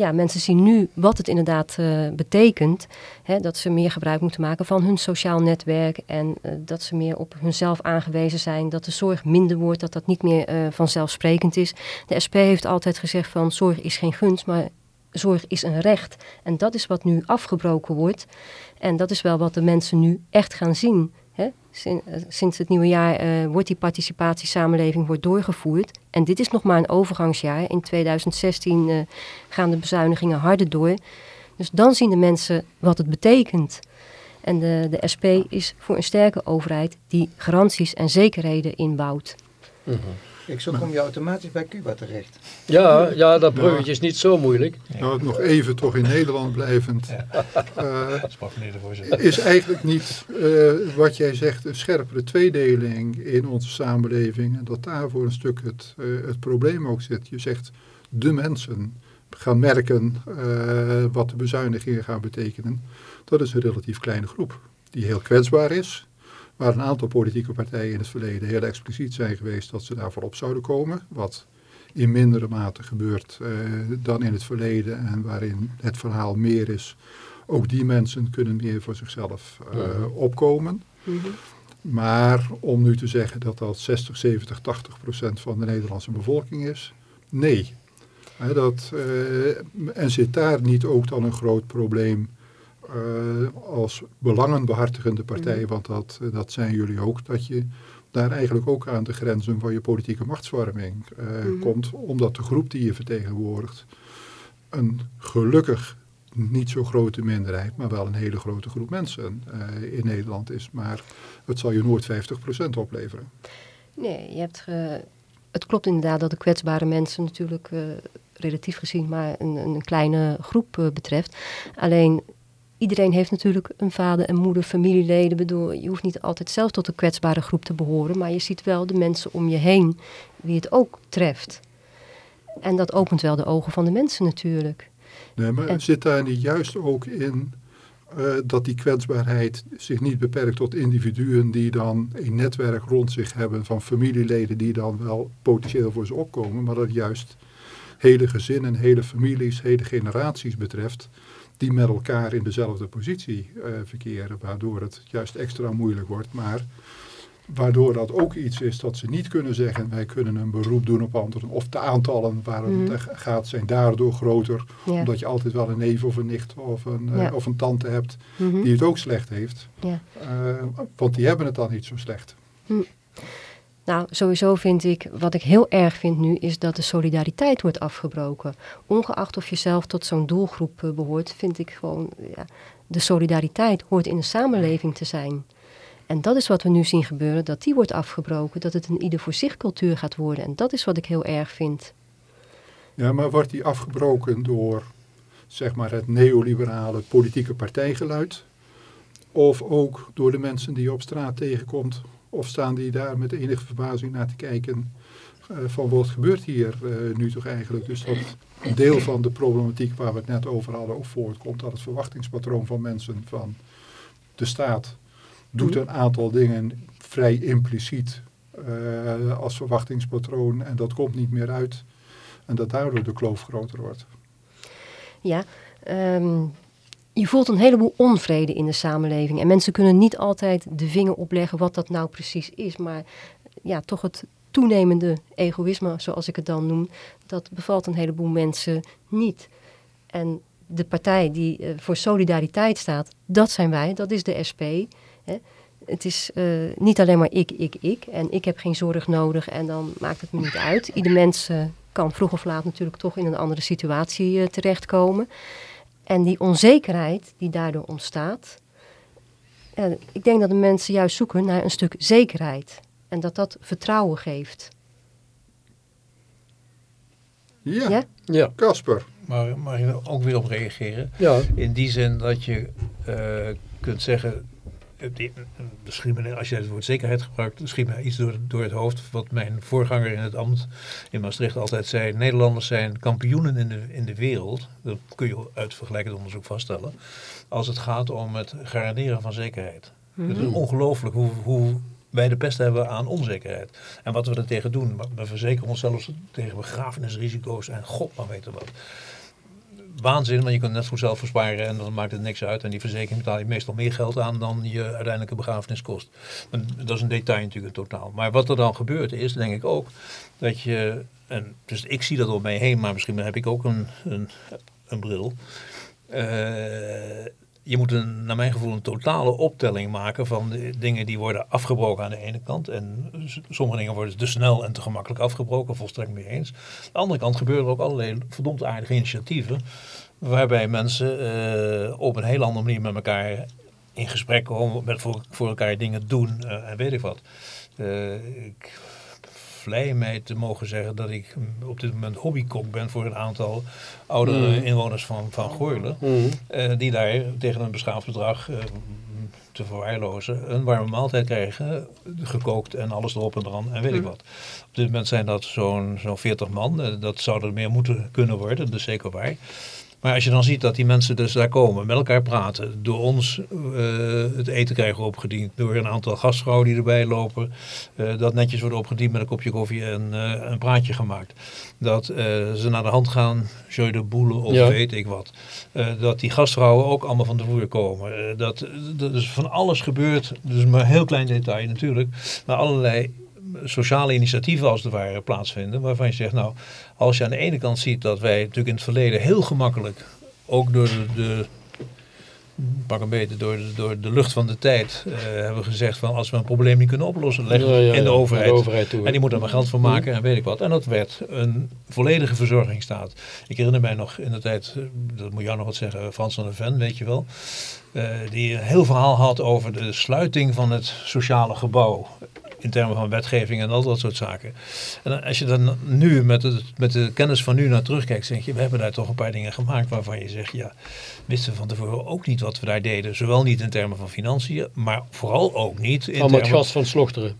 ja, mensen zien nu wat het inderdaad uh, betekent. Hè, dat ze meer gebruik moeten maken van hun sociaal netwerk. En uh, dat ze meer op hunzelf aangewezen zijn. Dat de zorg minder wordt, dat dat niet meer vanzelfsprekend is. De SP heeft altijd gezegd van zorg is geen gunst, maar zorg is een recht. En dat is wat nu afgebroken wordt. En dat is wel wat de mensen nu echt gaan zien. Hè? Sinds het nieuwe jaar uh, wordt die participatiesamenleving wordt doorgevoerd. En dit is nog maar een overgangsjaar. In 2016 uh, gaan de bezuinigingen harder door. Dus dan zien de mensen wat het betekent. En de, de SP is voor een sterke overheid die garanties en zekerheden inbouwt. -hmm. Ik zo kom je automatisch bij Cuba terecht. Ja, ja dat bruggetje is niet zo moeilijk. Nou, nog even toch in Nederland blijvend. Ja. Uh, is eigenlijk niet uh, wat jij zegt een scherpere tweedeling in onze samenleving. En dat daar voor een stuk het, uh, het probleem ook zit. Je zegt de mensen gaan merken wat de bezuinigingen gaan betekenen. Dat is een relatief kleine groep die heel kwetsbaar is waar een aantal politieke partijen in het verleden heel expliciet zijn geweest dat ze daarvoor op zouden komen. Wat in mindere mate gebeurt uh, dan in het verleden en waarin het verhaal meer is. Ook die mensen kunnen meer voor zichzelf uh, ja. opkomen. Mm -hmm. Maar om nu te zeggen dat dat 60, 70, 80 procent van de Nederlandse bevolking is, nee. He, dat, uh, en zit daar niet ook dan een groot probleem als belangenbehartigende partij, mm. want dat, dat zijn jullie ook, dat je daar eigenlijk ook aan de grenzen van je politieke machtsvorming uh, mm. komt, omdat de groep die je vertegenwoordigt een gelukkig niet zo grote minderheid, maar wel een hele grote groep mensen uh, in Nederland is. Maar het zal je nooit 50% opleveren. Nee, je hebt het klopt inderdaad dat de kwetsbare mensen natuurlijk relatief gezien maar een, een kleine groep betreft. Alleen iedereen heeft natuurlijk een vader en moeder, familieleden. Bedoel, je hoeft niet altijd zelf tot een kwetsbare groep te behoren, maar je ziet wel de mensen om je heen wie het ook treft. En dat opent wel de ogen van de mensen natuurlijk. Nee, maar en, zit daar niet juist ook in uh, dat die kwetsbaarheid zich niet beperkt tot individuen die dan een netwerk rond zich hebben van familieleden die dan wel potentieel voor ze opkomen, maar dat juist hele gezinnen, hele families, hele generaties betreft die met elkaar in dezelfde positie uh, verkeren, waardoor het juist extra moeilijk wordt. Maar waardoor dat ook iets is dat ze niet kunnen zeggen, wij kunnen een beroep doen op anderen. Of de aantallen waar het mm. gaat zijn daardoor groter, ja. omdat je altijd wel een neef of een nicht of een, uh, ja. of een tante hebt mm -hmm. die het ook slecht heeft. Ja. Uh, want die hebben het dan niet zo slecht. Mm. Nou, sowieso vind ik, wat ik heel erg vind nu, is dat de solidariteit wordt afgebroken. Ongeacht of je zelf tot zo'n doelgroep uh, behoort, vind ik gewoon, ja, de solidariteit hoort in de samenleving te zijn. En dat is wat we nu zien gebeuren, dat die wordt afgebroken, dat het een ieder voor zich cultuur gaat worden. En dat is wat ik heel erg vind. Ja, maar wordt die afgebroken door, zeg maar, het neoliberale politieke partijgeluid? Of ook door de mensen die je op straat tegenkomt of staan die daar met enige verbazing naar te kijken uh, van wat gebeurt hier uh, nu toch eigenlijk. Dus dat een deel van de problematiek waar we het net over hadden ook voortkomt. Dat het verwachtingspatroon van mensen van de staat doet een aantal dingen vrij impliciet uh, als verwachtingspatroon. En dat komt niet meer uit. En dat daardoor de kloof groter wordt. Ja, um, je voelt een heleboel onvrede in de samenleving. En mensen kunnen niet altijd de vinger opleggen wat dat nou precies is. Maar ja, toch het toenemende egoïsme, zoals ik het dan noem, dat bevalt een heleboel mensen niet. En de partij die uh, voor solidariteit staat, dat zijn wij, dat is de SP. Hè. Het is uh, niet alleen maar ik, ik, ik. En ik heb geen zorg nodig en dan maakt het me niet uit. Ieder mens uh, kan vroeg of laat natuurlijk toch in een andere situatie terechtkomen. En die onzekerheid die daardoor ontstaat, ja, ik denk dat de mensen juist zoeken naar een stuk zekerheid. En dat dat vertrouwen geeft. Ja, ja. Casper. Maar mag je er ook weer op reageren? Ja. In die zin dat je uh, kunt zeggen, schiet als je het woord zekerheid gebruikt, schiet me iets door, door het hoofd. Wat mijn voorganger in het ambt in Maastricht altijd zei. Nederlanders zijn kampioenen in de, in de wereld. Dat kun je uit vergelijkend onderzoek vaststellen. Als het gaat om het garanderen van zekerheid. Mm -hmm. Het is ongelooflijk hoe, hoe wij de pest hebben aan onzekerheid. En wat we er tegen doen, we verzekeren onszelf tegen begrafenisrisico's en god maar weten wat. Waanzin, want je kunt net zo zelf versparen en dan maakt het niks uit. En die verzekering betaal je meestal meer geld aan dan je uiteindelijke begrafenis kost. Dat is een detail natuurlijk totaal. Maar wat er dan gebeurt is, denk ik ook, dat je, en dus ik zie dat op mij heen, maar misschien heb ik ook een, een, een bril. Uh, je moet een, naar mijn gevoel een totale optelling maken van de dingen die worden afgebroken aan de ene kant. En sommige dingen worden te snel en te gemakkelijk afgebroken, volstrekt mee eens. Aan de andere kant gebeuren ook allerlei verdomd aardige initiatieven. Waarbij mensen uh, op een heel andere manier met elkaar in gesprek komen, met voor, voor elkaar dingen doen uh, en weet ik wat. Uh, ik vlei mij te mogen zeggen dat ik op dit moment hobbykok ben voor een aantal oudere mm. inwoners van, van Goorlen. Mm. Uh, die daar tegen een beschaafd bedrag uh, te verwaarlozen een warme maaltijd krijgen, gekookt en alles erop en eraan en weet ik mm. wat. Op dit moment zijn dat zo'n zo'n 40 man. Uh, dat zou er meer moeten kunnen worden, dat is zeker waar. Maar als je dan ziet dat die mensen dus daar komen, met elkaar praten, door ons uh, het eten krijgen opgediend, door een aantal gastvrouwen die erbij lopen, uh, dat netjes wordt opgediend met een kopje koffie en uh, een praatje gemaakt. Dat ze naar de hand gaan, Jeu de boelen of ja. weet ik wat. dat die gastvrouwen ook allemaal van de vloer komen. dat, dat is van alles gebeurt, dus maar een heel klein detail natuurlijk, maar allerlei sociale initiatieven als het ware plaatsvinden. Waarvan je zegt, nou, als je aan de ene kant ziet dat wij natuurlijk in het verleden heel gemakkelijk, ook door de, de pak een beetje door de, door de lucht van de tijd, uh, hebben gezegd van als we een probleem niet kunnen oplossen, leggen we ja, ja, in de overheid. De overheid toe, en die moet er maar geld van maken en weet ik wat. En dat werd een volledige verzorgingsstaat. Ik herinner mij nog in de tijd, dat moet jou nog wat zeggen, Frans van der Ven, weet je wel. Uh, die een heel verhaal had over de sluiting van het sociale gebouw in termen van wetgeving en al dat soort zaken. En als je dan nu met, het, met de kennis van nu naar terugkijkt, zeg je, we hebben daar toch een paar dingen gemaakt waarvan je zegt, ja, wisten we van tevoren ook niet wat we daar deden. Zowel niet in termen van financiën, maar vooral ook niet in Van het gas van Slochteren.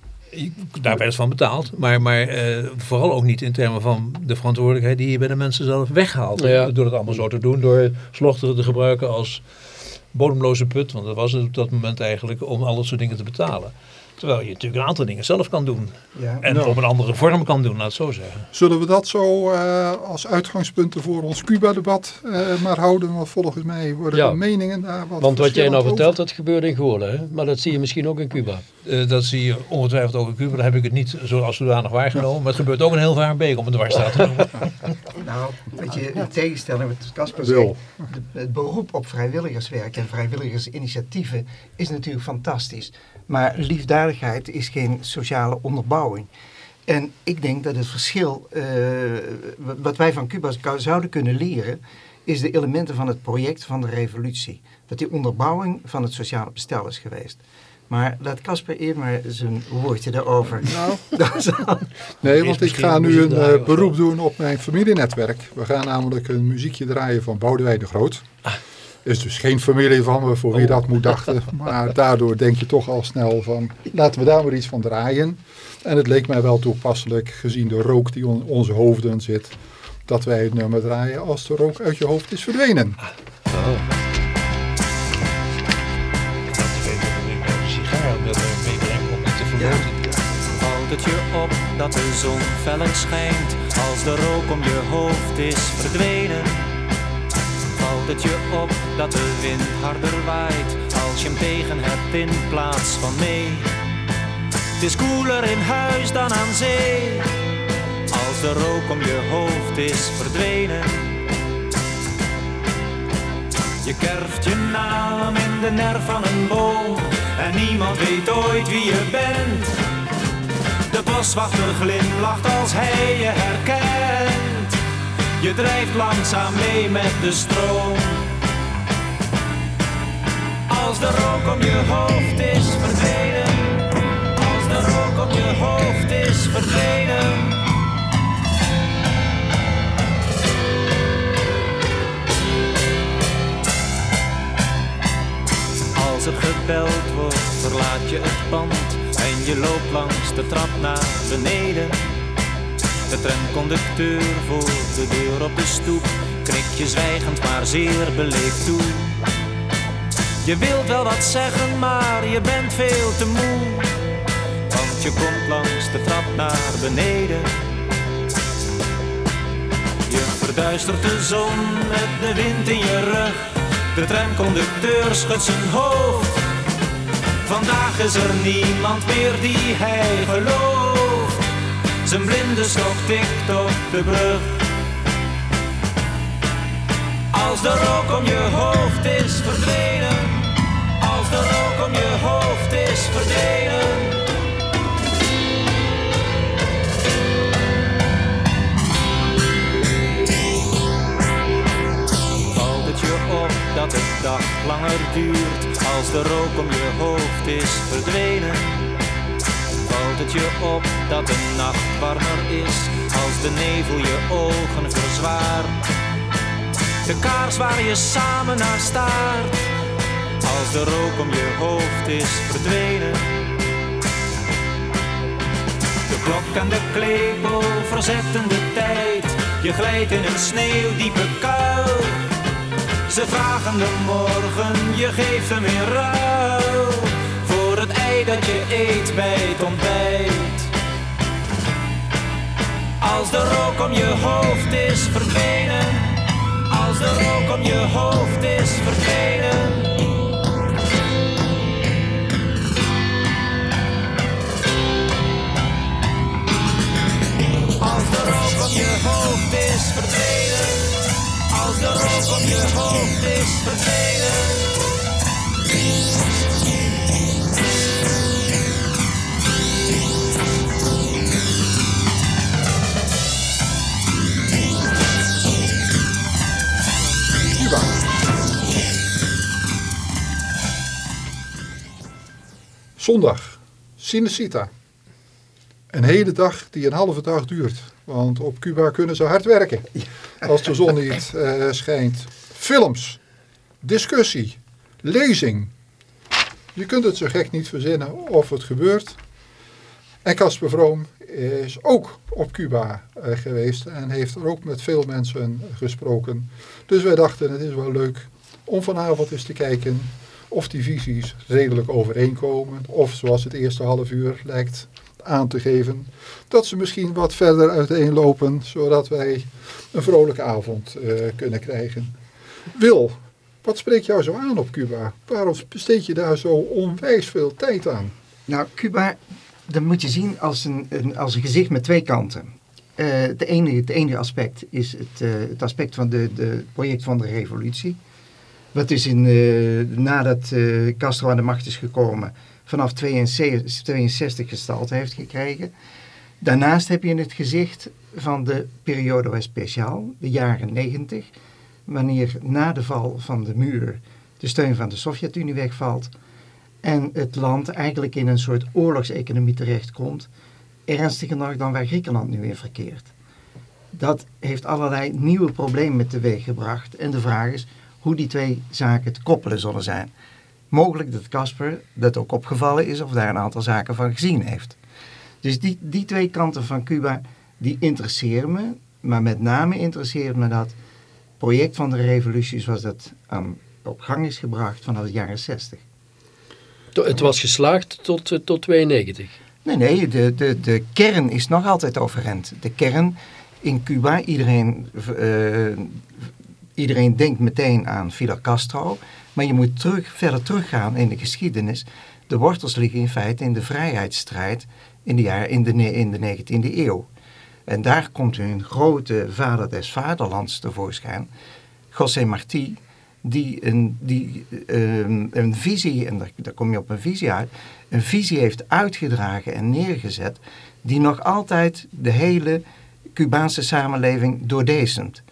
Daar werd het van betaald, maar, maar uh, vooral ook niet in termen van de verantwoordelijkheid die je bij de mensen zelf weghaalt. Ja. Door het allemaal zo te doen, door Slochteren te gebruiken als bodemloze put, want dat was het op dat moment eigenlijk, om al dat soort dingen te betalen. Terwijl je natuurlijk een aantal dingen zelf kan doen. Ja, en nou. op een andere vorm kan doen, laat het zo zeggen. Zullen we dat zo uh, als uitgangspunten voor ons Cuba-debat uh, maar houden? Want volgens mij worden ja. de meningen daar wat Want wat jij nou vertelt, dat gebeurt in Goorlen. Hè? Maar dat zie je misschien ook in Cuba. Uh, dat zie je ongetwijfeld ook in Cuba. Daar heb ik het niet zoals zodanig waargenomen. Ja. Maar het gebeurt ook in heel Vaarbeek om het dwarsstaat te noemen. nou, weet je, in tegenstelling met Casper zei, het beroep op vrijwilligerswerk en vrijwilligersinitiatieven is natuurlijk fantastisch. Maar liefdadigheid is geen sociale onderbouwing. En ik denk dat het verschil, uh, wat wij van Cuba zouden kunnen leren, is de elementen van het project van de revolutie. Dat die onderbouwing van het sociale bestel is geweest. Maar laat Casper eerst maar zijn woordje daarover. Nou, nee, want ik ga nu een uh, beroep doen op mijn familienetwerk. We gaan namelijk een muziekje draaien van Boudewijn de Groot. Ah is dus geen familie van me voor wie oh. dat moet dachten. Maar daardoor denk je toch al snel van laten we daar maar iets van draaien. En het leek mij wel toepasselijk gezien de rook die in onze hoofden zit. Dat wij het nummer draaien als de rook uit je hoofd is verdwenen. Oh. Valt het je op dat de zon feller schijnt als de rook om je hoofd is verdwenen? Valt het je op dat de wind harder waait als je hem tegen hebt in plaats van mee. Het is koeler in huis dan aan zee als de rook om je hoofd is verdwenen. Je kerft je naam in de nerf van een boom en niemand weet ooit wie je bent. De boswachter glimlacht als hij je herkent. Je drijft langzaam mee met de stroom. Als de rook om je hoofd is verdwenen. Als de rook om je hoofd is verdwenen. Als er gebeld wordt, verlaat je het pand en je loopt langs de trap naar beneden. De tramconducteur voor de deur op de stoep knikt je zwijgend maar zeer beleefd toe. Je wilt wel wat zeggen, maar je bent veel te moe. je komt langs de trap naar beneden. Je verduistert de zon met de wind in je rug. De tramconducteur schudt zijn hoofd. Vandaag is er niemand meer die hij gelooft. Zijn blinde stok tikt op de brug. Als de rook om je hoofd is verdwenen. Als de rook om je hoofd is verdwenen. Valt het je op dat de dag langer duurt als de rook om je hoofd is verdwenen? Valt het je op dat de nacht warmer is als de nevel je ogen verzwaart? De kaars waar je samen naar staart als de rook om je hoofd is verdwenen. De klok en de klepel verzetten de tijd. Je glijdt in een sneeuwdiepe kuil. Ze vragen de morgen, je geeft hem in ruil. Voor het ei dat je eet bij het ontbijt. Als de rook om je hoofd is verdwenen. Als de rook om je hoofd is verdwenen. Als de rook om je hoofd is verdwenen. Als de rook om je hoofd is verdwenen. Zondag, Cinecita. Een hele dag die een halve dag duurt. Want op Cuba kunnen ze hard werken. Als de zon niet eh, schijnt. Films, discussie, lezing. Je kunt het zo gek niet verzinnen of het gebeurt. En Casper Vroom is ook op Cuba eh, geweest en heeft er ook met veel mensen gesproken. Dus wij dachten het is wel leuk om vanavond eens te kijken of die visies redelijk overeenkomen. Of zoals het eerste half uur lijkt aan te geven, dat ze misschien wat verder uiteenlopen, zodat wij een vrolijke avond eh, kunnen krijgen. Wil, wat spreekt jou zo aan op Cuba? Waarom besteed je daar zo onwijs veel tijd aan? Nou, Cuba, dat moet je zien als een, als een gezicht met twee kanten. Eh, het, ene, het ene aspect is het, eh, het aspect van de, de project van de revolutie. Wat is in, eh, nadat eh, Castro aan de macht is gekomen, vanaf 62, 62 gestalte heeft gekregen. Daarnaast heb je het gezicht van de periode speciaal, de jaren 90, wanneer na de val van de muur de steun van de Sovjet-Unie wegvalt en het land eigenlijk in een soort oorlogseconomie terechtkomt, ernstiger nog dan waar Griekenland nu in verkeert. Dat heeft allerlei nieuwe problemen teweeg gebracht en de vraag is hoe die twee zaken te koppelen zullen zijn. Mogelijk dat Casper dat ook opgevallen is of daar een aantal zaken van gezien heeft. Dus die, die twee kanten van Cuba, die interesseren me. Maar met name interesseert me dat project van de revolutie zoals dat op gang is gebracht vanaf de jaren 60. To- Het was geslaagd tot, eh, tot 92. Nee, nee, de, de, de kern is nog altijd overeind. De kern in Cuba, iedereen, eh, iedereen denkt meteen aan Fidel Castro. Maar je moet terug, verder teruggaan in de geschiedenis. De wortels liggen in feite in de vrijheidsstrijd in de, in de, ne- in de 19e eeuw. En daar komt een grote vader des vaderlands tevoorschijn, José Martí, die, een, die ehm, een visie, en daar, daar kom je op een visie uit, een visie heeft uitgedragen en neergezet, die nog altijd de hele Cubaanse samenleving doordezemt.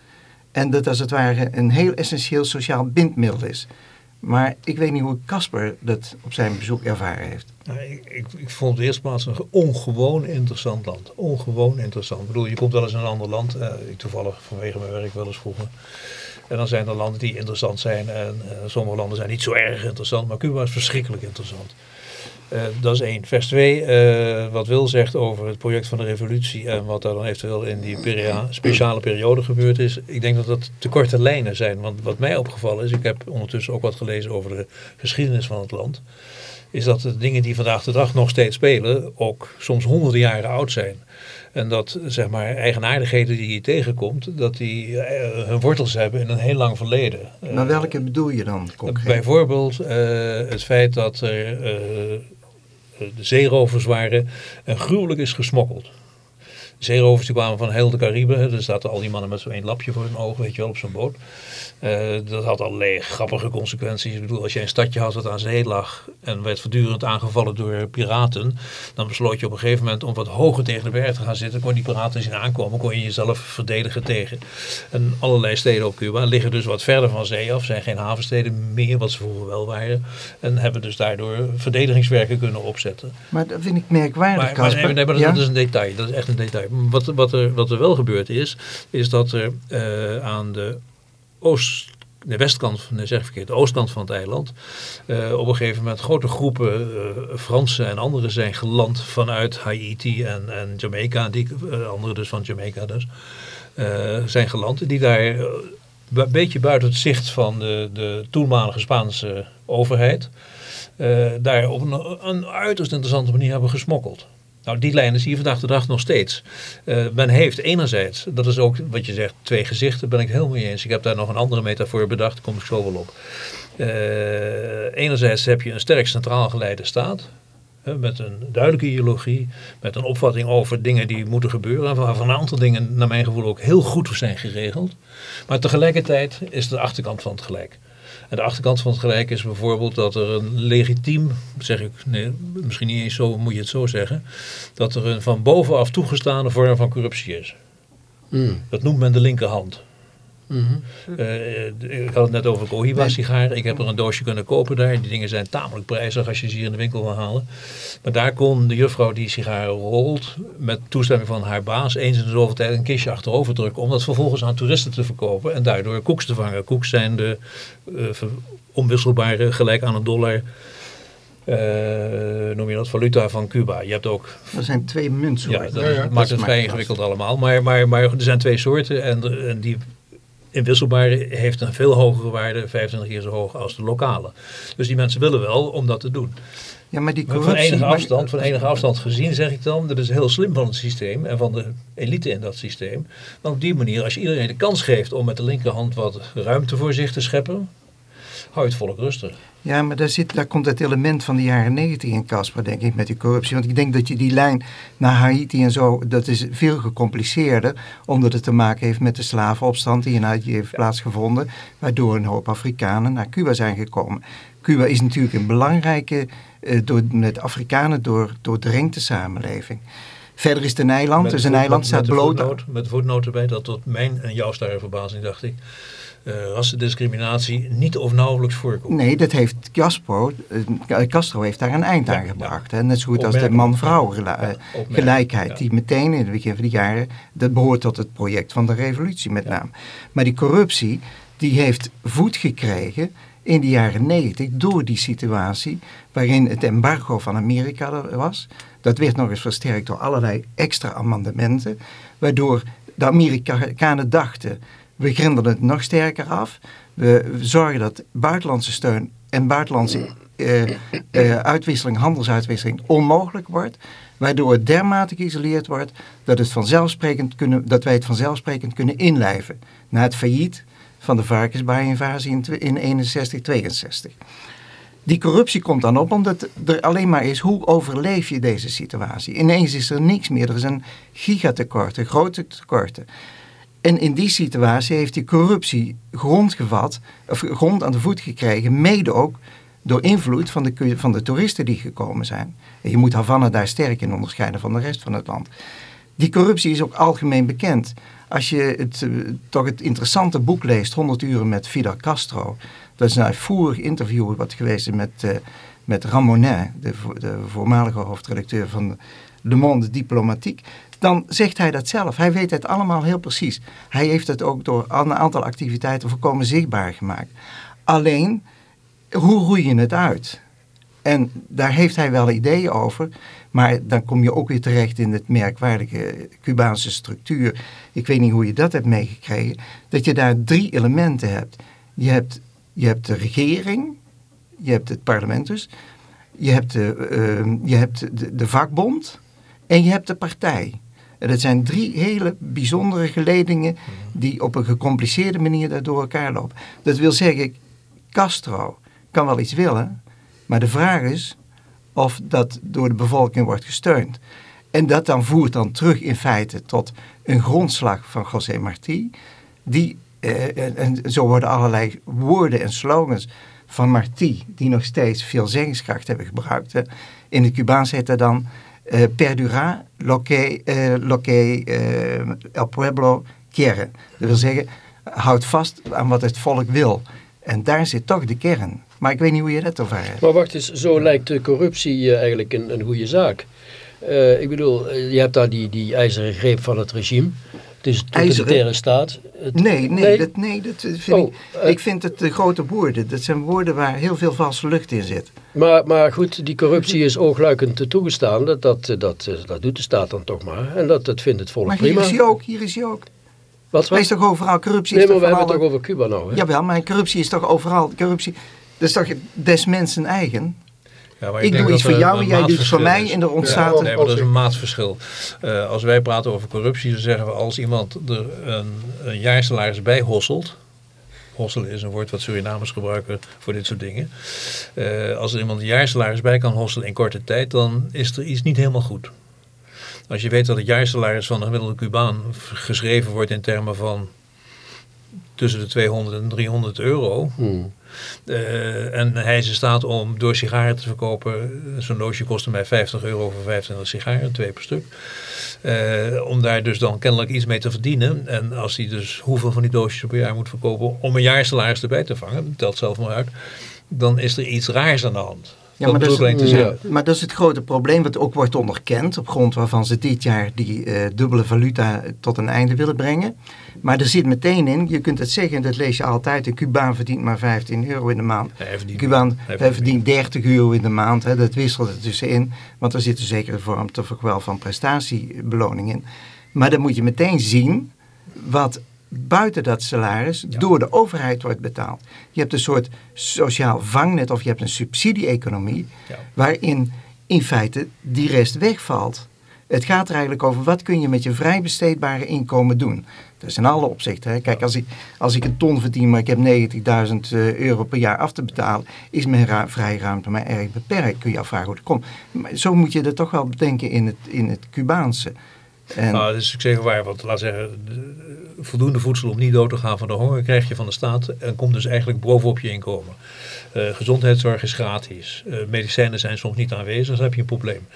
En dat als het ware een heel essentieel sociaal bindmiddel is. Maar ik weet niet hoe Casper dat op zijn bezoek ervaren heeft. Nou, ik, ik, vond het eerste plaats een ongewoon interessant land. Ongewoon interessant. Ik bedoel, je komt wel eens in een ander land. eh, toevallig vanwege mijn werk wel eens vroeger. En dan zijn er landen die interessant zijn. En eh, sommige landen zijn niet zo erg interessant. Maar Cuba is verschrikkelijk interessant. Uh, dat is één. Vers 2, uh, wat Wil zegt over het project van de revolutie en wat daar dan eventueel in die peria speciale periode gebeurd is. Ik denk dat dat te korte lijnen zijn. Want wat mij opgevallen is, ik heb ondertussen ook wat gelezen over de geschiedenis van het land. Is dat de dingen die vandaag de dag nog steeds spelen ook soms honderden jaren oud zijn. En dat zeg maar eigenaardigheden die je tegenkomt, dat die uh, hun wortels hebben in een heel lang verleden. Maar welke bedoel je dan concreet? Bijvoorbeeld het feit dat er de zeerovers waren en gruwelijk is gesmokkeld. Zeerovers die kwamen van heel de Cariben. Er zaten al die mannen met zo'n één lapje voor hun ogen, weet je wel, op zo'n boot. Uh, dat had allerlei grappige consequenties. Ik bedoel, als je een stadje had dat aan zee lag en werd voortdurend aangevallen door piraten, dan besloot je op een gegeven moment om wat hoger tegen de berg te gaan zitten. Kon die piraten zien aankomen, kon je jezelf verdedigen tegen. En allerlei steden op Cuba liggen dus wat verder van zee af, zijn geen havensteden meer, wat ze vroeger wel waren. En hebben dus daardoor verdedigingswerken kunnen opzetten. Maar dat vind ik merkwaardig, maar, maar, nee, maar ja? dat is een detail, dat is echt een detail. Wat, wat, er, wat er wel gebeurd is, is dat er uh, aan de oost, de westkant, nee, zeg verkeerd, de oostkant van het eiland. Uh, op een gegeven moment grote groepen uh, Fransen en anderen zijn geland vanuit Haiti en, en Jamaica, die, uh, anderen dus van Jamaica dus, zijn geland. Die daar een beetje buiten het zicht van de, de toenmalige Spaanse overheid, daar op een, een uiterst interessante manier hebben gesmokkeld. Nou, die lijnen zie je vandaag de dag nog steeds. Uh, men heeft enerzijds, dat is ook wat je zegt, twee gezichten, ben ik het helemaal mee eens. Ik heb daar nog een andere metafoor bedacht, daar kom ik zo wel op. Uh, enerzijds heb je een sterk centraal geleide staat, met een duidelijke ideologie, met een opvatting over dingen die moeten gebeuren, waarvan een aantal dingen naar mijn gevoel ook heel goed zijn geregeld. Maar tegelijkertijd is de achterkant van het gelijk. En de achterkant van het gelijk is bijvoorbeeld dat er een legitiem, zeg ik, nee, misschien niet eens zo moet je het zo zeggen, dat er een van bovenaf toegestane vorm van corruptie is. Mm. Dat noemt men de linkerhand. Mm -hmm. uh, ik had het net over Cohiba sigaren. Ik heb er een doosje kunnen kopen daar. Die dingen zijn tamelijk prijzig als je ze hier in de winkel wil halen. Maar daar kon de juffrouw die sigaren rolt met toestemming van haar baas eens in de zoveel tijd een kistje achterover drukken om dat vervolgens aan toeristen te verkopen en daardoor koeks te vangen. Koeks zijn de uh, onwisselbare gelijk aan een dollar uh, noem je dat, valuta van Cuba. Je hebt ook... Er zijn twee muntsoorten. Ja, dat, ja, ja. maakt het vrij ingewikkeld allemaal. Maar, maar, maar er zijn twee soorten en, en die inwisselbare heeft een veel hogere waarde, 25 keer zo hoog als de lokale. Dus die mensen willen wel om dat te doen. Ja, maar die corruptie... Van enige afstand, van enige afstand gezien zeg ik dan, dat is heel slim van het systeem en van de elite in dat systeem. Want op die manier, als je iedereen de kans geeft om met de linkerhand wat ruimte voor zich te scheppen, hou je het volk rustig. Ja, maar daar, zit, daar komt het element van de jaren negentig in, Casper, denk ik, met die corruptie. Want ik denk dat je die lijn naar Haiti en zo, dat is veel gecompliceerder, omdat het te maken heeft met de slavenopstand die in Haiti heeft plaatsgevonden, waardoor een hoop Afrikanen naar Cuba zijn gekomen. Cuba is natuurlijk een belangrijke, uh, door, met Afrikanen door, doordrenkte samenleving. Verder is het een eiland, dus een eiland staat bloot. Met voetnoot erbij, dat tot mijn en jouw starre verbazing dacht ik, rassendiscriminatie niet of nauwelijks voorkomt. Nee, dat heeft Castro, uh, Castro heeft daar een eind aan gebracht. Ja. Net zo goed als de man-vrouw gel gelijkheid, die meteen in het begin van de jaren, dat behoort tot het project van de revolutie met name. Maar die corruptie, die heeft voet gekregen in de jaren negentig door die situatie waarin het embargo van Amerika er was. Dat werd nog eens versterkt door allerlei extra amendementen, waardoor de Amerikanen dachten we grendelen het nog sterker af. We zorgen dat buitenlandse steun en buitenlandse uh, uh, uitwisseling, handelsuitwisseling onmogelijk wordt. Waardoor het dermate geïsoleerd wordt dat, het vanzelfsprekend kunnen, dat wij het vanzelfsprekend kunnen inlijven. Na het failliet van de varkensbaai-invasie in, in 61, 62. Die corruptie komt dan op omdat er alleen maar is hoe overleef je deze situatie. Ineens is er niks meer. Er is een gigatekort, grote tekorten. En in die situatie heeft die corruptie grond gevat, of grond aan de voet gekregen, mede ook door invloed van de, van de toeristen die gekomen zijn. En je moet Havana daar sterk in onderscheiden van de rest van het land. Die corruptie is ook algemeen bekend. Als je het, toch het interessante boek leest, 100 uren met Fidel Castro. Dat is een uitvoerig interview wat geweest is met, uh, met Ramonet, de, de voormalige hoofdredacteur van Le Monde Diplomatique dan zegt hij dat zelf. Hij weet het allemaal heel precies. Hij heeft het ook door een aantal activiteiten voorkomen zichtbaar gemaakt. Alleen, hoe roei je het uit? En daar heeft hij wel ideeën over. Maar dan kom je ook weer terecht in het merkwaardige Cubaanse structuur. Ik weet niet hoe je dat hebt meegekregen. Dat je daar drie elementen hebt. Je hebt, je hebt de regering, je hebt het parlement dus, je hebt de, uh, je hebt de, de vakbond en je hebt de partij. En dat zijn drie hele bijzondere geledingen die op een gecompliceerde manier daar door elkaar lopen. Dat wil zeggen, Castro kan wel iets willen, maar de vraag is of dat door de bevolking wordt gesteund. En dat dan voert dan terug in feite tot een grondslag van José Martí. Die, eh, en, zo worden allerlei woorden en slogans van Martí, die nog steeds veel zeggingskracht hebben gebruikt. In het Cubaans heet dat dan uh, perdura lo que, uh, lo que uh, el pueblo quiere. Dat wil zeggen, houd vast aan wat het volk wil. En daar zit toch de kern. Maar ik weet niet hoe je dat over hebt. Maar wacht eens, zo lijkt de corruptie eigenlijk een, een goede zaak. ik bedoel, je hebt daar die, die ijzeren greep van het regime. Het is een totalitaire staat. Het, nee, nee, nee, dat, nee dat vind oh, ik, uh, ik vind het de grote woorden. Dat zijn woorden waar heel veel valse lucht in zit. Maar, maar goed, die corruptie is oogluikend toegestaan. Dat, dat, dat, dat doet de staat dan toch maar. En dat, dat vindt het volk maar prima. hier is hij ook, hier is hij ook. Wat, wat? Hij is toch overal corruptie? Nee, maar we hebben het toch over Cuba nou, hè? Jawel, maar corruptie is toch overal. Corruptie, dat is toch des mensen eigen? Ja, Ik denk doe iets dat voor jou en jij doet iets voor mij is. en er ontstaat een... Nee, maar dat is een maatverschil. Eh, als wij praten over corruptie, dan zeggen we als iemand er een, een jaarsalaris bij hosselt. Hosselen is een woord wat Surinamers gebruiken voor dit soort dingen. Eh, als er iemand een jaarsalaris bij kan hosselen in korte tijd, dan is er iets niet helemaal goed. Als je weet dat het jaarsalaris van een gemiddelde Cubaan geschreven wordt in termen van tussen de 200 en 300 euro. Hmm. Uh, en hij is in staat om door sigaren te verkopen. Zo'n doosje kostte mij 50 euro voor 25 sigaren, twee per stuk. Uh, om daar dus dan kennelijk iets mee te verdienen. En als hij dus hoeveel van die doosjes per jaar moet verkopen om een jaarsalaris erbij te vangen, telt zelf maar uit, dan is er iets raars aan de hand. Ja, dat maar, dat is, alleen te ja. zeggen. maar dat is het grote probleem wat ook wordt onderkend, op grond waarvan ze dit jaar die eh, dubbele valuta tot een einde willen brengen. Maar er zit meteen in, je kunt het zeggen, en dat lees je altijd, een Cubaan verdient maar 15 euro in de maand. Hij verdient, Cubaan hij verdient 30 euro in de maand, hè, dat wisselt er tussenin, want er zit een zekere vorm toch wel van prestatiebeloning in. Maar dan moet je meteen zien wat buiten dat salaris door de overheid wordt betaald. Je hebt een soort sociaal vangnet of je hebt een subsidie-economie Ja. waarin in feite die rest wegvalt. Het gaat er eigenlijk over wat kun je met je vrij besteedbare inkomen doen. Dat is in alle opzichten. Hè. Kijk, als ik, als ik een ton verdien, maar ik heb 90.000 eh, euro per jaar af te betalen, is mijn ra vrijruimte maar erg beperkt. Kun je afvragen hoe dat komt. Maar zo moet je dat toch wel bedenken in het, in het Cubaanse. En, Nou, dat is zeker waar, want laat zeggen, de- voldoende voedsel om niet dood te gaan van de honger krijg je van de staat en komt dus eigenlijk bovenop je inkomen. Eh, gezondheidszorg is gratis. Eh, medicijnen zijn soms niet aanwezig, dan heb je een probleem.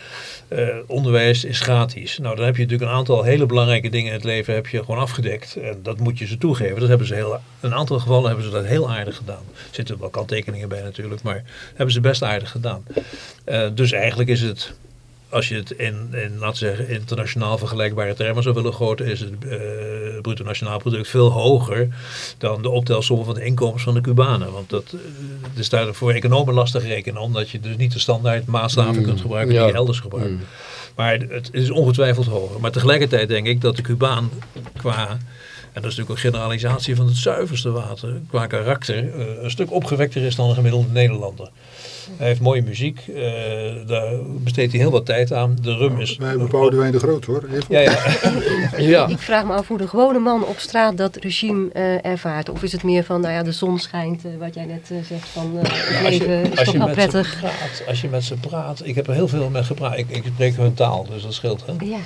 Eh, onderwijs is gratis. Nou, dan heb je natuurlijk een aantal hele belangrijke dingen in het leven heb je gewoon afgedekt. En dat moet je ze toegeven. Dat hebben ze heel, een aantal gevallen hebben ze dat heel aardig gedaan. Er zitten wel kanttekeningen bij natuurlijk, maar hebben ze best aardig gedaan. Eh, dus eigenlijk is het als je het in, in laten we zeggen, internationaal vergelijkbare termen zou willen gooien, is het eh, bruto nationaal product veel hoger dan de optelsom van de inkomens van de Cubanen. Want dat eh, is daar voor economen lastig rekenen, omdat je dus niet de standaard maatstaven kunt gebruiken die je elders gebruikt. Mm. Maar het is ongetwijfeld hoger. Maar tegelijkertijd denk ik dat de Cubaan qua, en dat is natuurlijk een generalisatie van het zuiverste water, qua karakter, eh, een stuk opgewekter is dan een gemiddelde Nederlander. Hij heeft mooie muziek, eh, daar besteedt hij heel wat tijd aan. De rum is... Wij hebben Boudewijn de Groot hoor. Even. Ja, ja. Ja, Ik vraag me af hoe de gewone man op straat dat regime eh, ervaart. Of is het meer van, nou ja, de zon schijnt, eh, wat jij net zegt, van eh, het Als leven je, is toch wel prettig. praat, als je met ze praat, ik heb er heel veel met gepraat, ik, ik spreek hun taal, dus dat scheelt. Hè? Ja.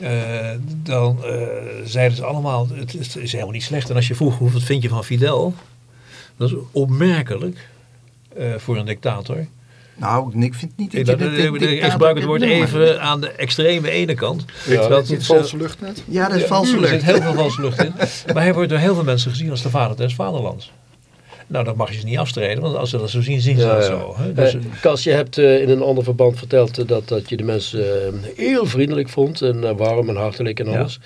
Eh, dan eh, zeiden ze allemaal, het is, het is helemaal niet slecht. En als je vroeg, wat vind je van Fidel? Dat is opmerkelijk eh, voor een dictator. nou, ik vind niet dat Ik, je dat- dat gebruik het woord even aan de extreme ene kant. Ja. Terwijl Is zo- valse lucht net? Ja, dat is Ja, valse Er lucht. zit heel veel valse lucht in. Maar hij wordt door heel veel mensen gezien als de vader des vaderlands. Nou, dat mag je ze niet afstrijden, want als ze dat zo zien, zien ze Ja, dat ja. zo. Hè? Dus, Eh, Cas, je hebt eh, in een ander verband verteld eh, dat, dat je de mensen eh, heel vriendelijk vond en eh, warm en hartelijk en Ja. alles.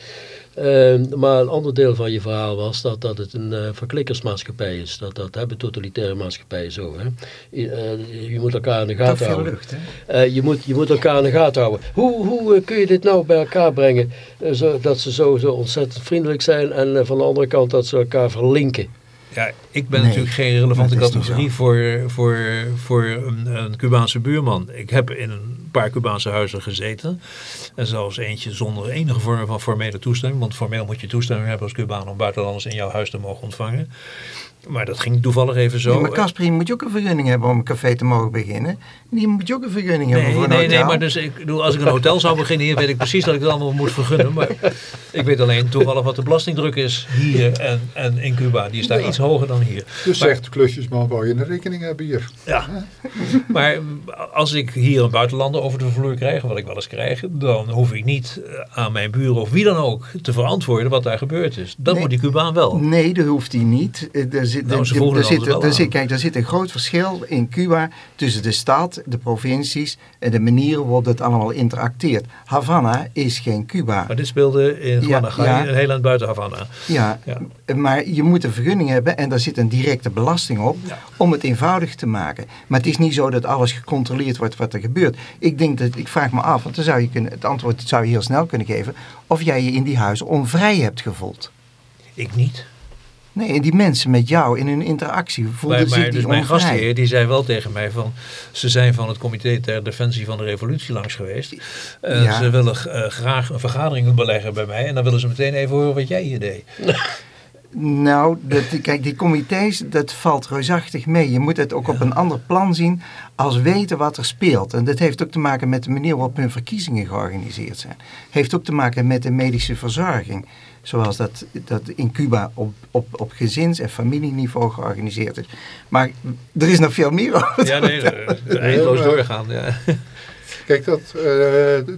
Ehm, maar een ander deel van je verhaal was dat, dat het een uh, verklikkersmaatschappij is. Dat, dat hebben totalitaire maatschappijen zo. Hè? Je, uh, je moet elkaar in de gaten houden. Lucht, uh, je, moet, je moet elkaar in de gaten houden. Hoe, hoe kun je dit nou bij elkaar brengen? Zo, dat ze zo, zo ontzettend vriendelijk zijn en van de andere kant dat ze elkaar verlinken. Ja, ik ben natuurlijk geen relevante categorie voor, voor, voor een, een Cubaanse buurman. Ik heb in een paar Cubaanse huizen gezeten. En zelfs eentje zonder enige vorm van formele toestemming. Want formeel moet je toestemming hebben als Cubaan om buitenlanders in jouw huis te mogen ontvangen. Maar dat ging toevallig even zo. Nee, maar Casper, moet je ook een vergunning hebben om een café te mogen beginnen. Die moet je ook een vergunning hebben voor een nee, hotel. Nee, maar dus ik bedoel, als ik een hotel zou beginnen hier, weet ik precies dat ik het allemaal moet vergunnen. Maar ik weet alleen toevallig wat de belastingdruk is hier en, en in Cuba. Die is daar iets hoger dan hier. Dus maar, zegt klusjesman, wou je een rekening hebben hier? Ja, maar als ik hier een buitenlander over de vloer krijg, wat ik wel eens krijg, dan hoef ik niet aan mijn buren of wie dan ook te verantwoorden wat daar gebeurd is. Dat nee, moet die Cubaan wel. Nee, dat hoeft hij niet. Er zit, Nou, er- zit, er kijk, er zit een groot verschil in Cuba tussen de stad, de provincies en de manier waarop het allemaal interacteert. Havana is geen Cuba. Maar dit speelde in Ja, Guanajuato, ja. een heel eind buiten Havana. Ja, Ja. maar je moet een vergunning hebben en daar zit een directe belasting op Ja. om het eenvoudig te maken. Maar het is niet zo dat alles gecontroleerd wordt wat er gebeurt. Ik denk dat, ik vraag me af, want dan zou je kunnen, het antwoord zou je heel snel kunnen geven, of jij je in die huizen onvrij hebt gevoeld. Ik niet. Nee, en die mensen met jou in hun interactie voelden Maar, zich maar die dus mijn gastheer die zei wel tegen mij van ze zijn van het comité ter defensie van de revolutie langs geweest. Eh, Ja. Ze willen eh, graag een vergadering beleggen bij mij en dan willen ze meteen even horen wat jij hier deed. Nou, dat, kijk, die comité's, dat valt reusachtig mee. Je moet het ook op een ander plan zien als weten wat er speelt. En dat heeft ook te maken met de manier waarop hun verkiezingen georganiseerd zijn. Heeft ook te maken met de medische verzorging. Zoals dat, dat in Cuba op, op, op gezins- en familieniveau georganiseerd is. Maar er is nog veel meer over. Ja, nee, eh, eindeloos maar- doorgaan. Ja. Kijk, dat, eh,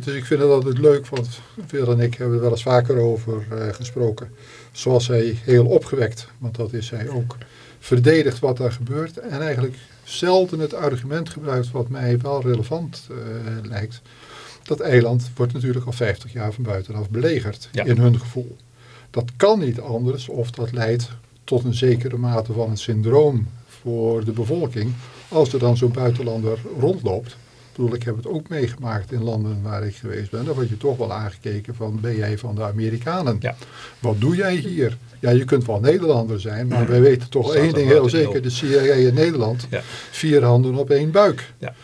dus ik vind het altijd leuk, want Phil en ik hebben er wel eens vaker over eh, gesproken. Zoals hij heel opgewekt, want dat is hij ook, verdedigt wat daar gebeurt. En eigenlijk zelden het argument gebruikt wat mij wel relevant eh, lijkt. Dat eiland wordt natuurlijk al 50 jaar van buitenaf belegerd, Ja. in hun gevoel. Dat kan niet anders of dat leidt tot een zekere mate van een syndroom voor de bevolking. Als er dan zo'n buitenlander rondloopt. Ik bedoel, ik heb het ook meegemaakt in landen waar ik geweest ben. Dan word je toch wel aangekeken van, ben jij van de Amerikanen? Ja. Wat doe jij hier? Ja, je kunt wel Nederlander zijn, maar wij weten toch Staat één ding heel zeker. De CIA in Nederland, Ja. vier handen op één buik. Ja.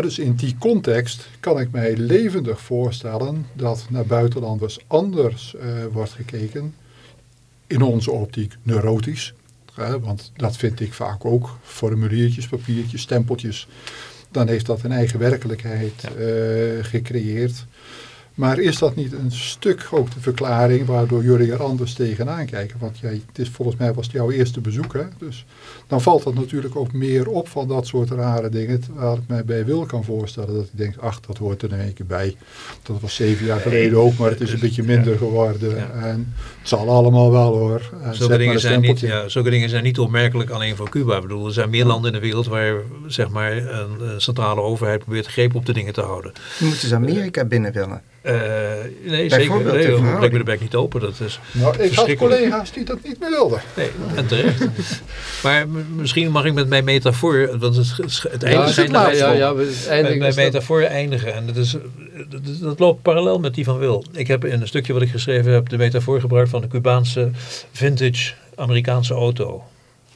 Dus in die context kan ik mij levendig voorstellen dat naar buitenlanders anders eh, wordt gekeken. In onze optiek neurotisch. Hè, want dat vind ik vaak ook. Formuliertjes, papiertjes, stempeltjes. Dan heeft dat een eigen werkelijkheid eh, gecreëerd. Maar is dat niet een stuk ook de verklaring waardoor jullie er anders tegenaan kijken? Want jij, het is, volgens mij was het jouw eerste bezoek, hè? Dus dan valt dat natuurlijk ook meer op van dat soort rare dingen. Waar ik mij bij wil kan voorstellen dat ik denk, ach, dat hoort er in één keer bij. Dat was zeven jaar geleden ook, maar het is een beetje minder geworden. Ja. En het zal allemaal wel hoor. En Zulke dingen, zijn niet, ja, zulke dingen zijn niet opmerkelijk alleen voor Cuba. Ik bedoel, er zijn meer landen in de wereld waar zeg maar, een, een centrale overheid probeert greep op de dingen te houden. Je moet dus Amerika binnen willen. Eh, nee, zeker. Nee, breek me de bek niet open. Dat is Nou, ik had collega's die dat niet meer wilden. Nee, en terecht. maar misschien mag ik met mijn metafoor, want het, het einde Ja, schijnt ja, naar ja, ja, we met eindigen mijn dat- metafoor eindigen. En dat, is, dat, dat loopt parallel met die van Wil. Ik heb in een stukje wat ik geschreven heb de metafoor gebruikt van de Cubaanse vintage Amerikaanse auto.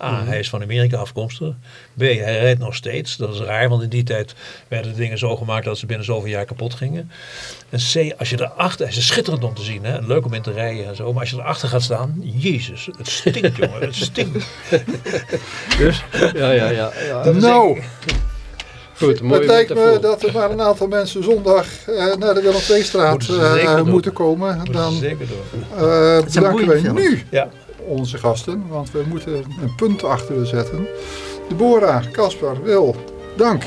A, hij is van Amerika afkomstig. B, hij rijdt nog steeds. Dat is raar, want in die tijd werden de dingen zo gemaakt dat ze binnen zoveel jaar kapot gingen. En C, als je erachter, hij is schitterend om te zien, hè? leuk om in te rijden en zo. Maar als je erachter gaat staan, jezus, het stinkt jongen, het stinkt. dus Ja, ja, ja. ja. nou, Goed, mooi het lijkt me dat er maar een aantal mensen zondag eh, naar de Willem II-straat Moeten doen. moeten komen. Dan zeker doen. eh bedanken wij boeiende nu Ja. Onze gasten, want we moeten een punt achter de zetten. Deborah, Caspar, Wil, dank.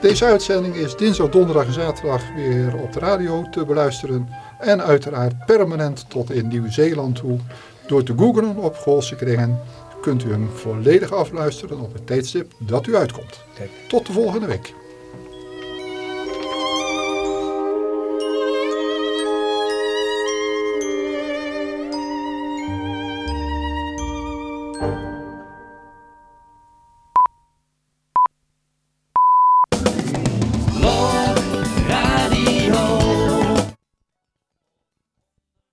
Deze uitzending is dinsdag, donderdag en zaterdag weer op de radio te beluisteren. En uiteraard permanent tot in Nieuw-Zeeland toe. Door te googlen op Goolse Kringen kunt u hem volledig afluisteren op het tijdstip dat u uitkomt. Tot de volgende week.